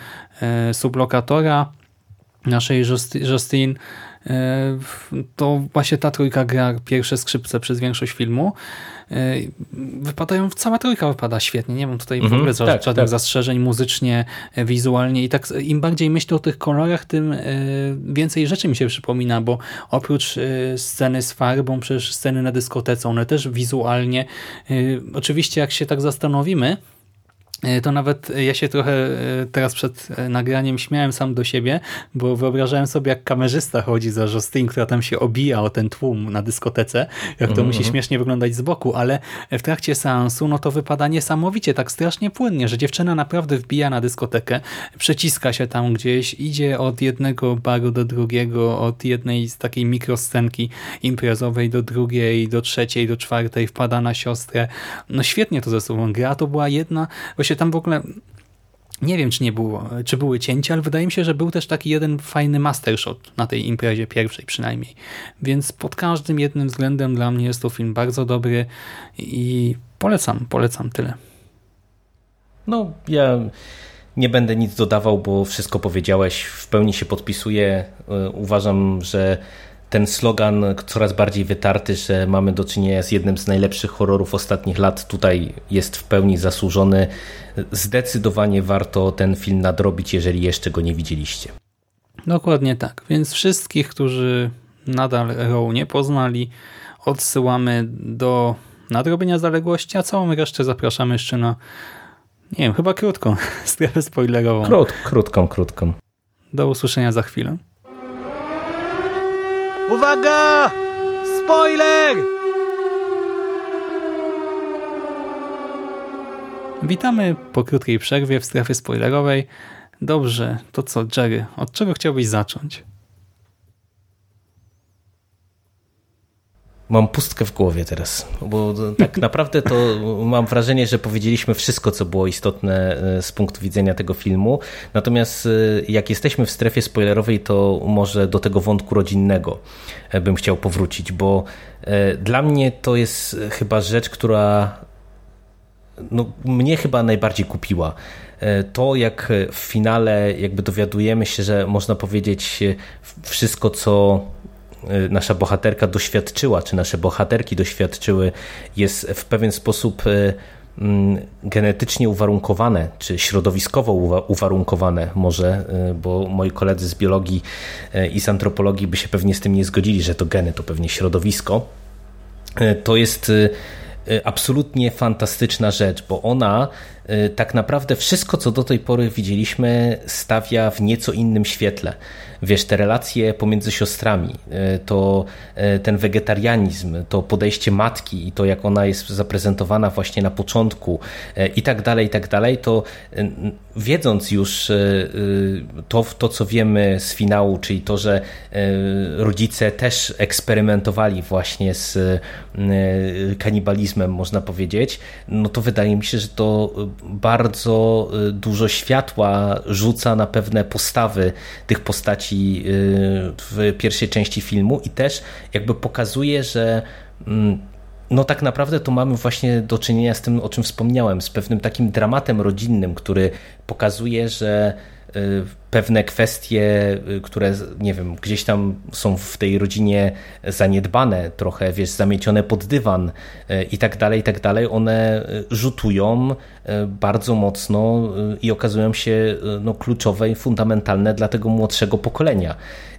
A: e, sublokatora naszej Justine. E, to właśnie ta trójka gra pierwsze skrzypce przez większość filmu. E, wypadają, cała trójka wypada świetnie, nie mam tutaj w
B: Mhm,
A: ogóle
B: tak,
A: żadnych
B: tak.
A: zastrzeżeń muzycznie, e, wizualnie. I tak im bardziej myślę o tych kolorach, tym e, więcej rzeczy mi się przypomina, bo oprócz sceny z farbą, przecież sceny na dyskotece, one też wizualnie, oczywiście jak się tak zastanowimy, to nawet ja się trochę e, teraz przed e, nagraniem śmiałem sam do siebie, bo wyobrażałem sobie, jak kamerzysta chodzi za Justine, która tam się obija o ten tłum na dyskotece, jak to
B: Mhm,
A: musi
B: mhm.
A: śmiesznie wyglądać z boku, ale w trakcie seansu no to wypada niesamowicie, tak strasznie płynnie, że dziewczyna naprawdę wbija na dyskotekę, przeciska się tam gdzieś, idzie od jednego baru do drugiego, od jednej z takiej mikroscenki imprezowej do drugiej, do trzeciej, do czwartej, wpada na siostrę. No świetnie to ze sobą gra, to była jedna, właśnie tam w ogóle nie wiem, czy nie było, czy były cięcia, ale wydaje mi się, że był też taki jeden fajny master shot na tej imprezie pierwszej przynajmniej. Więc pod każdym jednym względem dla mnie jest to film bardzo dobry i polecam, polecam tyle.
B: No, ja nie będę nic dodawał, bo wszystko powiedziałeś, w pełni się podpisuję. E, Uważam, że ten slogan coraz bardziej wytarty, że mamy do czynienia z jednym z najlepszych horrorów ostatnich lat, tutaj jest w pełni zasłużony. Zdecydowanie warto ten film nadrobić, jeżeli jeszcze go nie widzieliście.
A: Dokładnie tak. Więc wszystkich, którzy nadal Row nie poznali, odsyłamy do nadrobienia zaległości, a całą resztę zapraszamy jeszcze na, nie wiem, chyba krótką strefę spoilerową.
B: Krót, krótką, krótką.
A: Do usłyszenia za chwilę.
C: Uwaga! Spoiler!
A: Witamy po krótkiej przerwie w strefie spoilerowej. Dobrze, to co, Jerry, od czego chciałbyś zacząć?
B: Mam pustkę w głowie teraz, bo tak naprawdę to mam wrażenie, że powiedzieliśmy wszystko, co było istotne e, z punktu widzenia tego filmu. Natomiast e, jak jesteśmy w strefie spoilerowej, to może do tego wątku rodzinnego e, bym chciał powrócić, bo dla mnie to jest chyba rzecz, która no, mnie chyba najbardziej kupiła. To jak w finale jakby dowiadujemy się, że można powiedzieć wszystko, co nasza bohaterka doświadczyła, czy nasze bohaterki doświadczyły, jest w pewien sposób Mm, genetycznie uwarunkowane, czy środowiskowo uwarunkowane może, y, bo moi koledzy z biologii y, i z antropologii by się pewnie z tym nie zgodzili, że to geny to pewnie środowisko, y, to jest absolutnie fantastyczna rzecz, bo ona tak naprawdę wszystko, co do tej pory widzieliśmy, stawia w nieco innym świetle. Wiesz, te relacje pomiędzy siostrami, e, to e, ten wegetarianizm, to podejście matki i to, jak ona jest zaprezentowana właśnie na początku i tak dalej, i tak dalej, to wiedząc już to, to, co wiemy z finału, czyli to, że rodzice też eksperymentowali właśnie z kanibalizmem, można powiedzieć, no to wydaje mi się, że to bardzo dużo światła rzuca na pewne postawy tych postaci y, w pierwszej części filmu i też jakby pokazuje, że mm, no tak naprawdę to mamy właśnie do czynienia z tym, o czym wspomniałem, z pewnym takim dramatem rodzinnym, który pokazuje, że y, pewne kwestie, y, które nie wiem, gdzieś tam są w tej rodzinie zaniedbane, trochę wiesz, zamiecione pod dywan i tak dalej, i tak dalej, one rzutują bardzo mocno i okazują się no, kluczowe i fundamentalne dla tego młodszego pokolenia.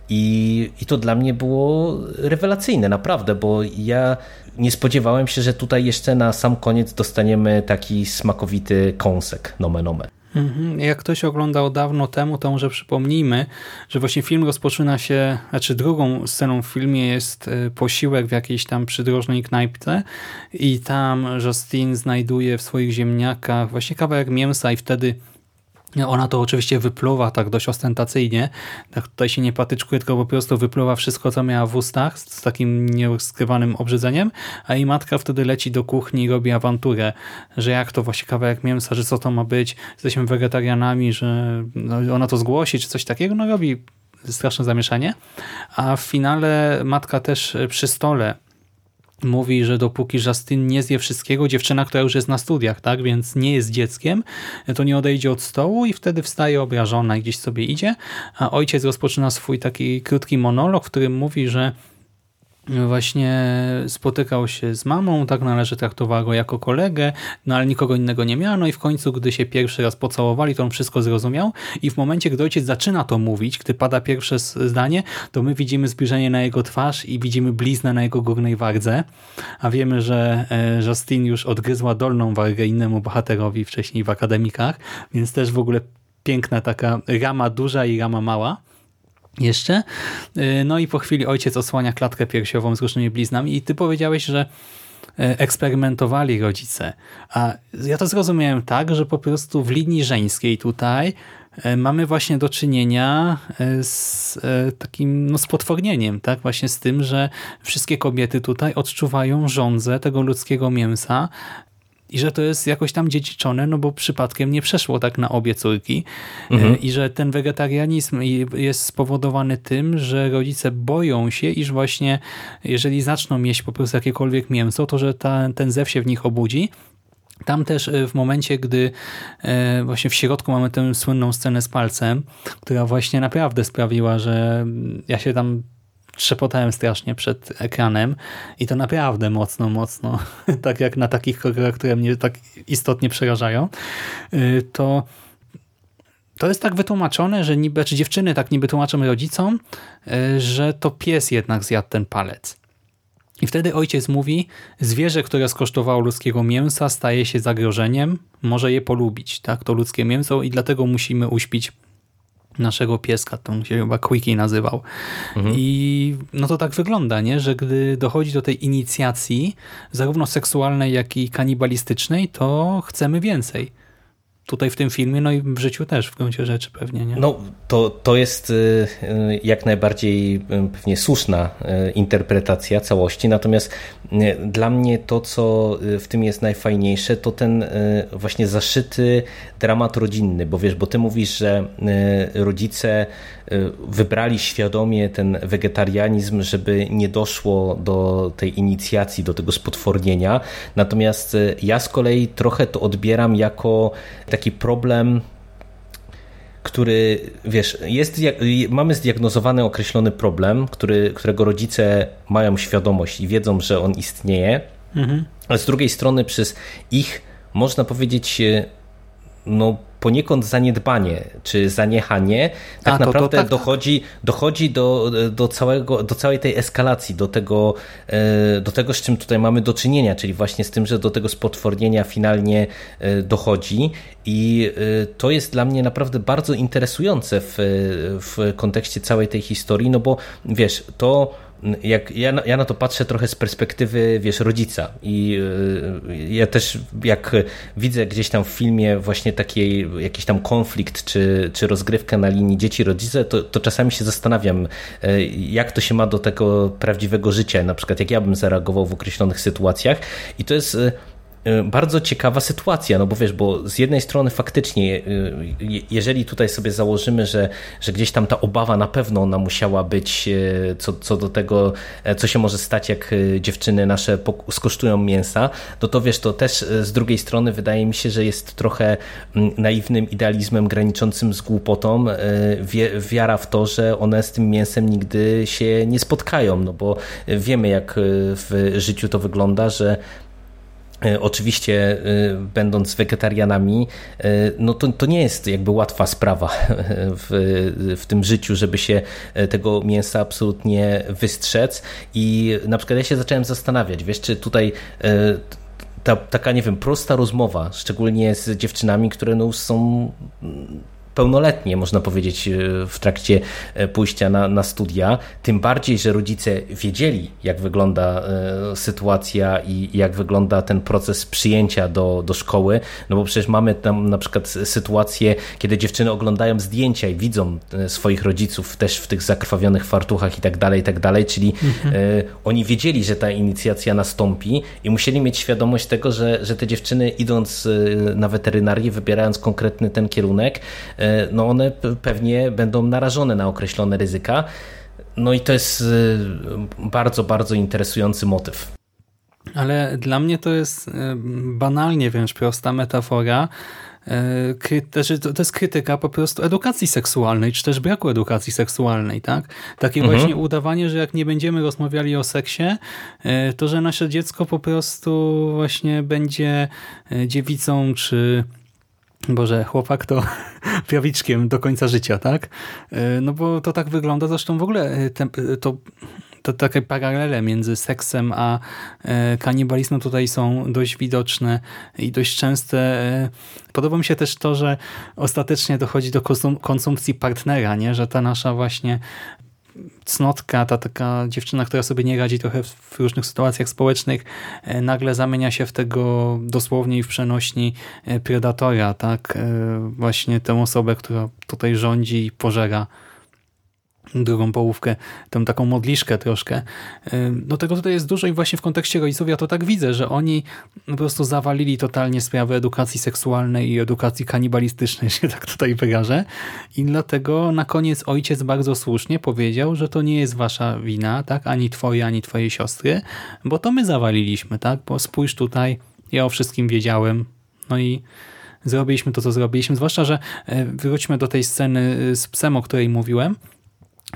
B: I, I to dla mnie było rewelacyjne, naprawdę, bo ja nie spodziewałem się, że tutaj jeszcze na sam koniec dostaniemy taki smakowity kąsek, nomen omen.
A: Mhm. Jak ktoś oglądał dawno temu, to może przypomnijmy, że właśnie film rozpoczyna się, znaczy drugą sceną w filmie jest e, posiłek w jakiejś tam przydrożnej knajpce i tam Justin znajduje w swoich ziemniakach właśnie kawałek mięsa i wtedy ona to oczywiście wypluwa tak dość ostentacyjnie. Tak tutaj się nie patyczkuje, tylko po prostu wypluwa wszystko, co miała w ustach z takim nieuskrywanym obrzydzeniem, a jej matka wtedy leci do kuchni i robi awanturę, że jak to właśnie kawałek mięsa, że co to ma być, jesteśmy wegetarianami, że no, ona to zgłosi, czy coś takiego, no robi straszne zamieszanie. A w finale matka też przy stole mówi, że dopóki Justin nie zje wszystkiego, dziewczyna, która już jest na studiach, tak, więc nie jest dzieckiem, to nie odejdzie od stołu i wtedy wstaje obrażona i gdzieś sobie idzie, a ojciec rozpoczyna swój taki krótki monolog, w którym mówi, że właśnie spotykał się z mamą, tak należy traktowała go jako kolegę, no ale nikogo innego nie miano i w końcu, gdy się pierwszy raz pocałowali, to on wszystko zrozumiał i w momencie, gdy ojciec zaczyna to mówić, gdy pada pierwsze zdanie, to my widzimy zbliżenie na jego twarz i widzimy bliznę na jego górnej wardze, a wiemy, że e, Justin już odgryzła dolną wargę innemu bohaterowi wcześniej w akademikach, więc też w ogóle piękna taka rama duża i rama mała jeszcze. Y, no i po chwili ojciec osłania klatkę piersiową z różnymi bliznami i ty powiedziałeś, że e, eksperymentowali rodzice. A ja to zrozumiałem tak, że po prostu w linii żeńskiej tutaj e, mamy właśnie do czynienia z takim no, spotwornieniem, tak? Właśnie z tym, że wszystkie kobiety tutaj odczuwają żądzę tego ludzkiego mięsa, i że to jest jakoś tam dziedziczone, no bo przypadkiem nie przeszło tak na obie córki mhm. i że ten wegetarianizm jest spowodowany tym, że rodzice boją się, iż właśnie jeżeli zaczną jeść po prostu jakiekolwiek mięso, to że ta, ten zew się w nich obudzi tam też e, w momencie, gdy e, właśnie w środku mamy tę słynną scenę z palcem, która właśnie naprawdę sprawiła, że ja się tam trzepotałem strasznie przed ekranem i to naprawdę mocno, mocno, tak jak na takich horrorach, które mnie tak istotnie przerażają, y, to to jest tak wytłumaczone, że niby, czy dziewczyny tak niby tłumaczą rodzicom, y, że to pies jednak zjadł ten palec. I wtedy ojciec mówi, zwierzę, które skosztowało ludzkiego mięsa staje się zagrożeniem, może je polubić, tak, to ludzkie mięso i dlatego musimy uśpić naszego pieska, to się chyba Quickie nazywał. Mhm. I no to tak wygląda, nie? że gdy dochodzi do tej inicjacji, zarówno seksualnej, jak i kanibalistycznej, to chcemy więcej. Tutaj w tym filmie, no i w życiu też w gruncie rzeczy pewnie, nie?
B: No, to, to jest y, y, jak najbardziej y, pewnie słuszna interpretacja całości, natomiast dla mnie to, co w tym jest najfajniejsze, to ten właśnie zaszyty dramat rodzinny, bo wiesz, bo ty mówisz, że rodzice wybrali świadomie ten wegetarianizm, żeby nie doszło do tej inicjacji, do tego spotwornienia, natomiast ja z kolei trochę to odbieram jako taki problem który, wiesz, jest, mamy zdiagnozowany określony problem, który, którego rodzice mają świadomość i wiedzą, że on istnieje, mhm. a z drugiej strony przez ich, można powiedzieć, no, poniekąd zaniedbanie czy zaniechanie tak A, to, naprawdę to tak, dochodzi, dochodzi do, do, całego, do całej tej eskalacji, do tego, e, do tego, z czym tutaj mamy do czynienia, czyli właśnie z tym, że do tego spotwornienia finalnie e, dochodzi. I e, to jest dla mnie naprawdę bardzo interesujące w, w kontekście całej tej historii, no bo wiesz, to jak ja, ja na to patrzę trochę z perspektywy, wiesz, rodzica i y, ja też jak widzę gdzieś tam w filmie właśnie taki jakiś tam konflikt czy, czy rozgrywkę na linii dzieci-rodzice, to, to czasami się zastanawiam, y, jak to się ma do tego prawdziwego życia, na przykład jak ja bym zareagował w określonych sytuacjach i to jest y, bardzo ciekawa sytuacja, no bo wiesz, bo z jednej strony faktycznie, y, jeżeli tutaj sobie założymy, że, że gdzieś tam ta obawa na pewno ona musiała być y, co, co do tego, e, co się może stać, jak dziewczyny nasze skosztują mięsa, no to wiesz, to też z drugiej strony wydaje mi się, że jest trochę mm, naiwnym idealizmem graniczącym z głupotą wiara w to, że one z tym mięsem nigdy się nie spotkają, no bo wiemy jak w życiu to wygląda, że E, oczywiście, e, będąc wegetarianami, e, no to, to nie jest jakby łatwa sprawa w, w tym życiu, żeby się tego mięsa absolutnie wystrzec. I na przykład ja się zacząłem zastanawiać, wiesz, czy tutaj ta taka, nie wiem, prosta rozmowa, szczególnie z dziewczynami, które no są pełnoletnie, można powiedzieć, e, w trakcie e, pójścia na, na studia. Tym bardziej, że rodzice wiedzieli, jak wygląda e, sytuacja i jak wygląda ten proces przyjęcia do, do szkoły. No bo przecież mamy tam na przykład sytuację, kiedy dziewczyny oglądają zdjęcia i widzą swoich rodziców też w tych zakrwawionych fartuchach i tak dalej, i tak dalej. Czyli mhm. oni wiedzieli, że ta inicjacja nastąpi i musieli mieć świadomość tego, że, że te dziewczyny idąc na weterynarię, wybierając konkretny ten kierunek, no one pewnie będą narażone na określone ryzyka. No i to jest e, bardzo, bardzo interesujący motyw.
A: Ale dla mnie to jest e, banalnie wręcz prosta metafora. To jest krytyka po prostu edukacji seksualnej, czy też braku edukacji seksualnej, tak? Takie mhm. właśnie udawanie, że jak nie będziemy rozmawiali o seksie, to że nasze dziecko po prostu właśnie będzie dziewicą, czy Boże, chłopak to prawiczkiem do końca życia, tak? E, no bo to tak wygląda, zresztą w ogóle e, e, to, to takie paralele między seksem a kanibalizmem tutaj są dość widoczne i dość częste. Podoba mi się też to, że ostatecznie dochodzi do konsumpcji partnera, nie? że ta nasza właśnie cnotka, ta taka dziewczyna, która sobie nie radzi trochę w różnych sytuacjach społecznych, e, nagle zamienia się w tego dosłownie i w przenośni e, predatora, tak? E, właśnie tę osobę, która tutaj rządzi i pożera drugą połówkę, tą taką modliszkę troszkę. No tego tutaj jest dużo i właśnie w kontekście rodziców ja to tak widzę, że oni po prostu zawalili totalnie sprawę edukacji seksualnej i edukacji kanibalistycznej, się tak tutaj wyrażę. I dlatego na koniec ojciec bardzo słusznie powiedział, że to nie jest wasza wina, tak, ani twoja, ani twojej siostry, bo to my zawaliliśmy, tak, bo spójrz tutaj, ja o wszystkim wiedziałem, no i zrobiliśmy to, co zrobiliśmy, zwłaszcza, że e, wróćmy do tej sceny z psem, o której mówiłem,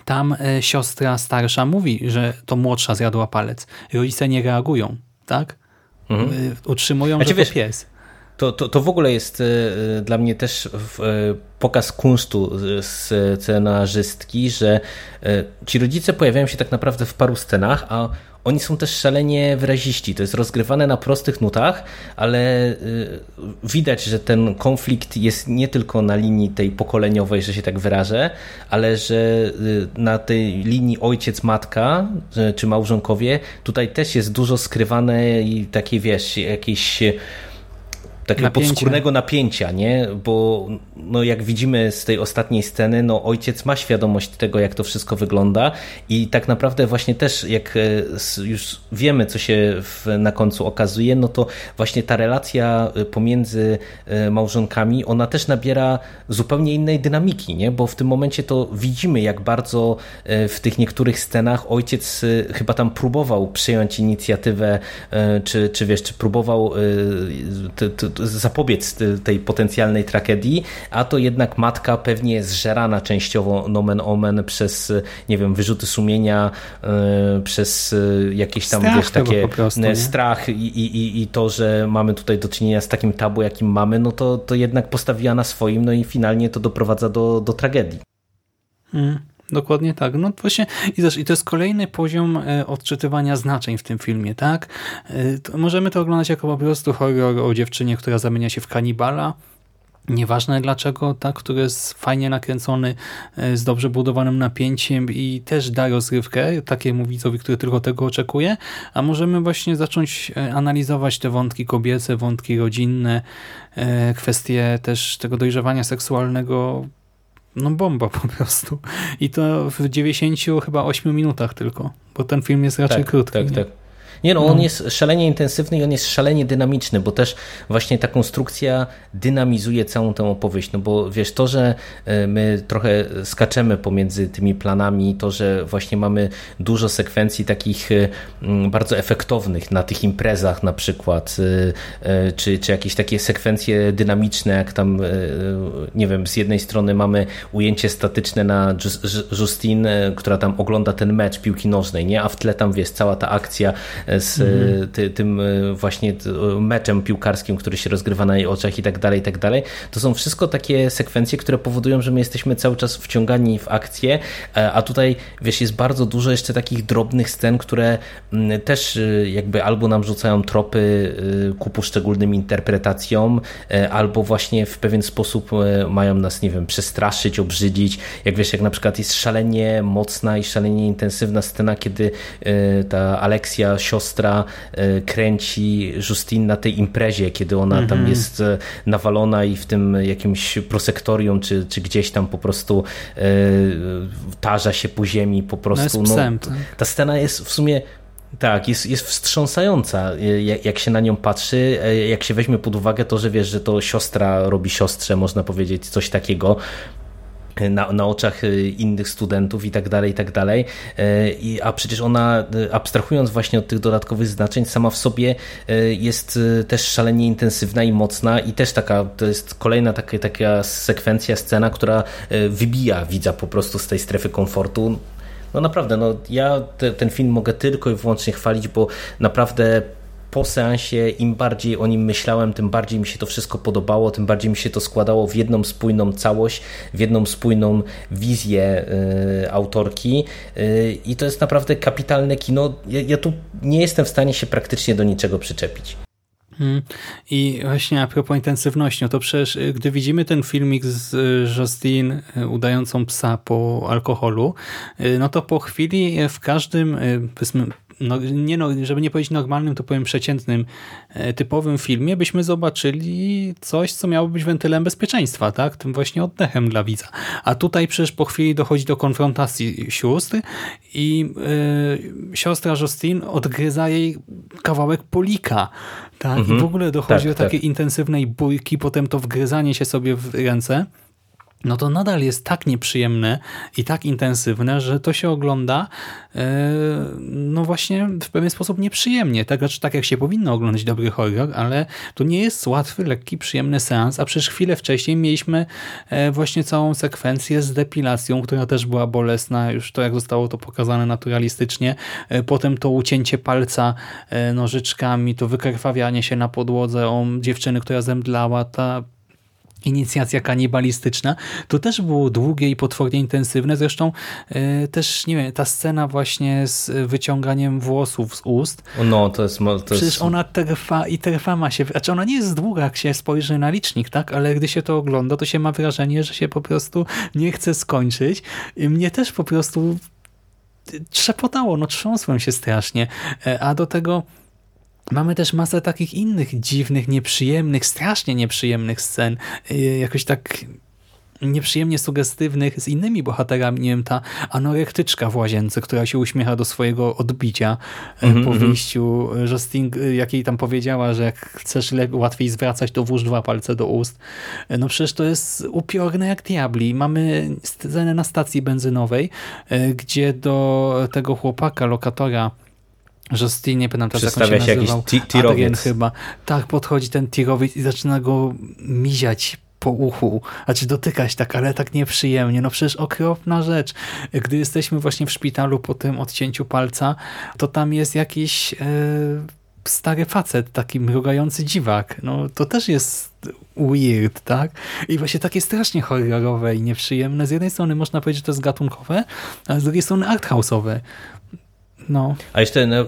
A: tam e, siostra starsza mówi, że to młodsza zjadła palec. Rodzice nie reagują, tak? Mhm. E, utrzymują, znaczy, że wiesz, to pies.
B: To, to, to w ogóle jest e, dla mnie też pokaz kunsztu scenarzystki, że ci rodzice pojawiają się tak naprawdę w paru scenach, a oni są też szalenie wyraziści. To jest rozgrywane na prostych nutach, ale y, widać, że ten konflikt jest nie tylko na linii tej pokoleniowej, że się tak wyrażę, ale że y, na tej linii ojciec-matka czy małżonkowie tutaj też jest dużo skrywane i takie, wiesz, jakieś takiego
A: Napięcie.
B: podskórnego napięcia, nie? Bo no, jak widzimy z tej ostatniej sceny, no ojciec ma świadomość tego, jak to wszystko wygląda i tak naprawdę właśnie też jak e, już wiemy, co się w, na końcu okazuje, no to właśnie ta relacja e, pomiędzy e, małżonkami, ona też nabiera zupełnie innej dynamiki, nie? Bo w tym momencie to widzimy, jak bardzo w tych niektórych scenach ojciec chyba tam próbował przyjąć inicjatywę, czy, czy wiesz, czy próbował zapobiec tej potencjalnej tragedii, a to jednak matka pewnie jest zżerana częściowo nomen omen przez, nie wiem, wyrzuty sumienia, e, przez e, jakieś tam,
A: Strach
B: wiesz, takie
A: prostu,
B: e, strach i, i, i- to, że mamy tutaj do czynienia z takim tabu, jakim mamy, no to, to jednak postawiła na swoim, no i finalnie to doprowadza do, do tragedii.
A: Mm, dokładnie tak. No właśnie i, i to jest kolejny poziom e, odczytywania znaczeń w tym filmie, tak? E, to możemy to oglądać jako po prostu horror o dziewczynie, która zamienia się w kanibala. Nieważne dlaczego, tak, który jest fajnie nakręcony, e, z dobrze budowanym napięciem i też da rozrywkę takiemu widzowi, który tylko tego oczekuje, a możemy właśnie zacząć analizować te wątki kobiece, wątki rodzinne, kwestie też tego dojrzewania seksualnego no bomba po prostu. I to w 90 chyba 8 minutach tylko, bo ten film jest raczej krótki.
B: Tak,
A: nie?
B: tak. Nie no, on jest szalenie intensywny i on jest szalenie dynamiczny, bo też właśnie ta konstrukcja dynamizuje całą tę opowieść, no bo wiesz, to, że e, my trochę skaczemy pomiędzy tymi planami, to, że właśnie mamy dużo sekwencji takich e, bardzo efektownych na tych imprezach na przykład, e, czy, czy jakieś takie sekwencje dynamiczne, jak tam, nie wiem, z jednej strony mamy ujęcie statyczne na Jus- Ju- Justine, która tam ogląda ten mecz piłki nożnej, nie? A w tle tam, wiesz, cała ta akcja z e, ty, tym e, właśnie meczem piłkarskim, który się rozgrywa na jej oczach i tak dalej, i tak dalej. To są wszystko takie sekwencje, które powodują, że my jesteśmy cały czas wciągani w akcję, e, a tutaj, wiesz, jest bardzo dużo jeszcze takich drobnych scen, które też jakby albo nam rzucają tropy ku poszczególnym interpretacjom, albo właśnie w pewien sposób mają nas, nie wiem, przestraszyć, obrzydzić. Jak wiesz, jak na przykład jest szalenie mocna i szalenie intensywna scena, kiedy ta Aleksja, siostra, e, kręci Justine na tej imprezie, kiedy ona tam jest e, nawalona i w tym jakimś prosektorium, czy, czy gdzieś tam po prostu e, tarza się po ziemi, po prostu.
A: jest psem, tak.
B: ta scena jest w sumie tak, jest, jest wstrząsająca, e, jak, jak się na nią patrzy, jak się weźmie pod uwagę to, że wiesz, że to siostra robi siostrze, można powiedzieć, coś takiego na, na oczach e, innych studentów i tak dalej, i tak dalej. E, a przecież ona, e, abstrahując właśnie od tych dodatkowych znaczeń, sama w sobie e, jest też szalenie intensywna i mocna i też taka, to jest kolejna taka, taka sekwencja, scena, która wybija widza po prostu z tej strefy komfortu. No naprawdę, no ja te, ten film mogę tylko i wyłącznie chwalić, bo naprawdę po seansie im bardziej o nim myślałem, tym bardziej mi się to wszystko podobało, tym bardziej mi się to składało w jedną spójną całość, w jedną spójną wizję y, autorki y, i to jest naprawdę kapitalne kino. Ja, ja tu nie jestem w stanie się praktycznie do niczego przyczepić.
A: Mm. I właśnie a propos intensywności, no to przecież y, gdy widzimy ten filmik z y, y, udającą psa po alkoholu, y, no to po chwili w każdym, no, nie no, żeby nie powiedzieć normalnym, to powiem przeciętnym, y, typowym filmie, byśmy zobaczyli coś, co miało być wentylem bezpieczeństwa, tak? Tym właśnie oddechem dla widza. A tutaj przecież po chwili dochodzi do konfrontacji sióstr i y, siostra Justine odgryza jej kawałek polika, tak? I w ogóle dochodzi
B: Tak,
A: do takiej
B: tak.
A: intensywnej bójki, potem to wgryzanie się sobie w ręce, no to nadal jest tak nieprzyjemne i tak intensywne, że to się ogląda e, no właśnie w pewien sposób nieprzyjemnie. Tak, znaczy, tak jak się powinno oglądać dobry horror, ale to nie jest łatwy, lekki, przyjemny seans, a przecież chwilę wcześniej mieliśmy e, właśnie całą sekwencję z depilacją, która też była bolesna, już to jak zostało to pokazane naturalistycznie. E, Potem to ucięcie palca nożyczkami, to wykrwawianie się na podłodze o dziewczyny, która zemdlała, ta inicjacja kanibalistyczna, to też było długie i potwornie intensywne. Zresztą e, też, nie wiem, ta scena właśnie z wyciąganiem włosów z ust,
B: No, to jest... To
A: przecież
B: jest...
A: ona trwa i trwa ma się, znaczy ona nie jest długa, jak się spojrzy na licznik, tak, ale gdy się to ogląda, to się ma wrażenie, że się po prostu nie chce skończyć. I mnie też po prostu trzepotało, no trząsłem się strasznie, E, a do tego Mamy też masę takich innych dziwnych, nieprzyjemnych, strasznie nieprzyjemnych scen. Yy, Jakoś tak nieprzyjemnie sugestywnych z innymi bohaterami. Nie wiem, ta anorektyczka w łazience, która się uśmiecha do swojego odbicia mm -hmm. po wyjściu. Justin, jak jej tam powiedziała, że jak chcesz łatwiej zwracać, to włóż dwa palce do ust. No przecież to jest upiorne jak diabli. Mamy scenę na stacji benzynowej, gdzie do tego chłopaka, lokatora Justin, nie pamiętam teraz jak on się,
B: się
A: nazywał.
B: jakiś tirowiec.
A: chyba. Tak, podchodzi ten tirowiec i zaczyna go miziać po uchu, znaczy dotykać tak, ale tak nieprzyjemnie. No przecież okropna rzecz. Gdy jesteśmy właśnie w szpitalu po tym odcięciu palca, to tam jest jakiś e, stary facet, taki mrugający dziwak. No to też jest weird, tak? I właśnie takie strasznie horrorowe i nieprzyjemne. Z jednej strony można powiedzieć, że to jest gatunkowe, a z drugiej strony arthouse'owe. No.
B: A jeszcze no,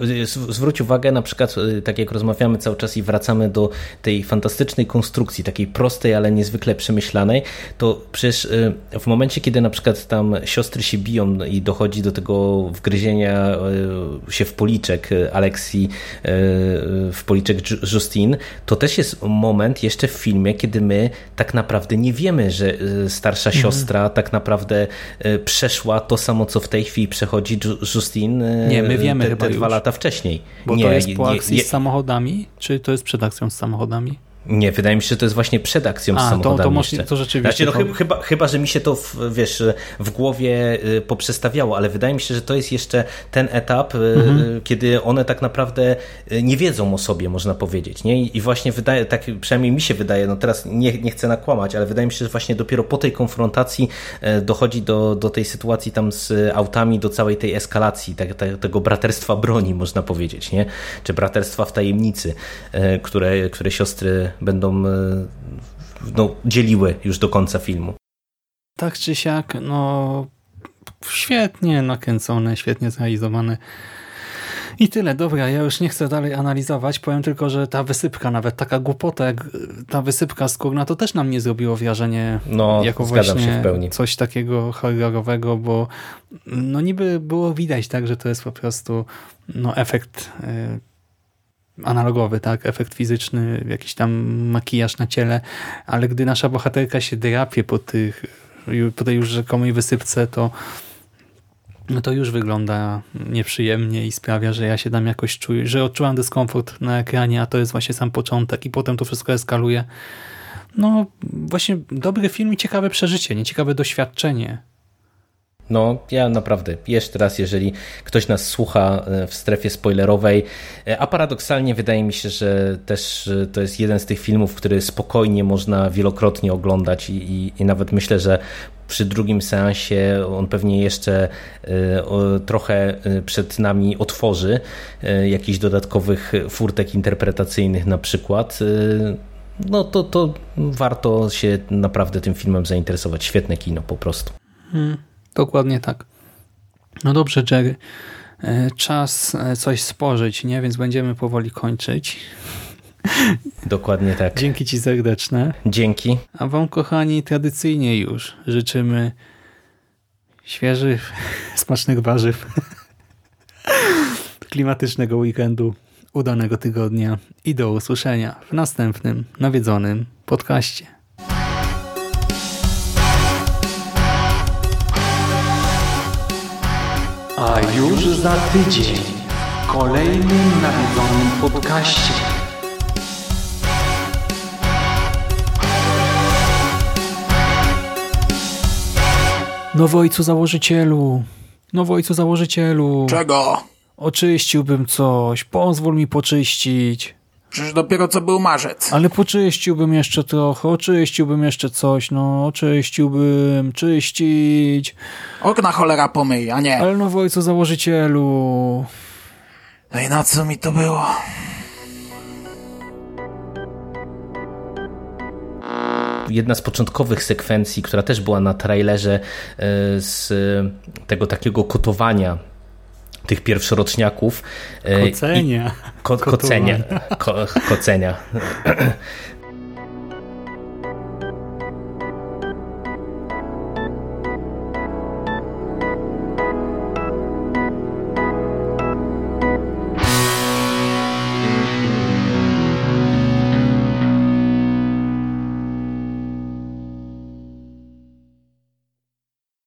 B: zwróć uwagę, na przykład, tak jak rozmawiamy cały czas i wracamy do tej fantastycznej konstrukcji, takiej prostej, ale niezwykle przemyślanej, to przecież w momencie, kiedy na przykład tam siostry się biją i dochodzi do tego wgryzienia się w policzek Aleksji, w policzek Justine, to też jest moment jeszcze w filmie, kiedy my tak naprawdę nie wiemy, że starsza mhm. siostra tak naprawdę przeszła to samo, co w tej chwili przechodzi Justine.
A: Nie, my wiemy
B: te,
A: chyba
B: te dwa lata wcześniej.
A: Bo
B: nie,
A: to jest po
B: nie,
A: akcji
B: nie,
A: z samochodami, czy to jest przed akcją z samochodami?
B: Nie, wydaje mi się, że to jest właśnie przed akcją
A: A,
B: z
A: to-
B: samochodami
A: to może-
B: jeszcze.
A: to rzeczywiście
B: Znaczy, no,
A: to-
B: chyba- chyba, chyba, że mi się to, w, wiesz, w głowie y, poprzestawiało, ale wydaje mi się, że to jest jeszcze ten etap, y,
A: Mhm.
B: kiedy one tak naprawdę y, nie wiedzą o sobie, można powiedzieć, nie? I właśnie wydaje, tak przynajmniej mi się wydaje, no teraz nie, nie chcę nakłamać, ale wydaje mi się, że właśnie dopiero po tej konfrontacji dochodzi do, do tej sytuacji tam z autami, do całej tej eskalacji, tak, te, tego braterstwa broni, można powiedzieć, nie? Czy braterstwa w tajemnicy, które, które siostry będą y, no, dzieliły już do końca filmu.
A: Tak czy siak, no świetnie nakręcone, świetnie zrealizowane. I tyle, dobra, ja już nie chcę dalej analizować, powiem tylko, że ta wysypka, nawet taka głupota jak ta wysypka skórna, to też nam nie zrobiło wrażenie
B: No,
A: jako
B: zgadzam
A: właśnie
B: się w pełni.
A: coś takiego horrorowego, bo no niby było widać tak, że to jest po prostu no efekt y, analogowy, tak, efekt fizyczny, jakiś tam makijaż na ciele, ale gdy nasza bohaterka się drapie po tych po tej już rzekomej wysypce, to no to już wygląda nieprzyjemnie i sprawia, że ja się tam jakoś czuję, że odczułam dyskomfort na ekranie, a to jest właśnie sam początek i potem to wszystko eskaluje. No właśnie dobry film i ciekawe przeżycie, nieciekawe doświadczenie.
B: No, ja naprawdę, jeszcze raz, jeżeli ktoś nas słucha e, w strefie spoilerowej, e, a paradoksalnie wydaje mi się, że też e, to jest jeden z tych filmów, który spokojnie można wielokrotnie oglądać i, i, i nawet myślę, że przy drugim seansie on pewnie jeszcze trochę przed nami otworzy jakichś dodatkowych furtek interpretacyjnych na przykład. No to, to warto się naprawdę tym filmem zainteresować. Świetne kino po prostu.
A: Hmm, dokładnie tak. No dobrze, Jerry. E, Czas e, coś spożyć, nie? Więc będziemy powoli kończyć.
B: Dokładnie tak.
A: Dzięki Ci serdeczne.
B: Dzięki.
A: A Wam, kochani, tradycyjnie już życzymy świeżych, smacznych warzyw, klimatycznego weekendu, udanego tygodnia i do usłyszenia w następnym nawiedzonym podcaście.
D: A już za tydzień w kolejnym nawiedzonym podcaście.
A: Nowy ojcu założycielu, nowy ojcu założycielu,
E: Czego?
A: oczyściłbym coś, pozwól mi poczyścić.
E: Przecież dopiero co był marzec.
A: Ale poczyściłbym jeszcze trochę, oczyściłbym jeszcze coś, no, oczyściłbym, czyścić.
E: Okna cholera pomyj, a nie.
A: Ale no w ojcu założycielu.
E: No i na co mi to było?
B: Jedna z początkowych sekwencji, która też była na trailerze e, z tego takiego kotowania tych pierwszoroczniaków. e,
A: Kocenia.
B: Ko, kocenia. Ko, kocenia.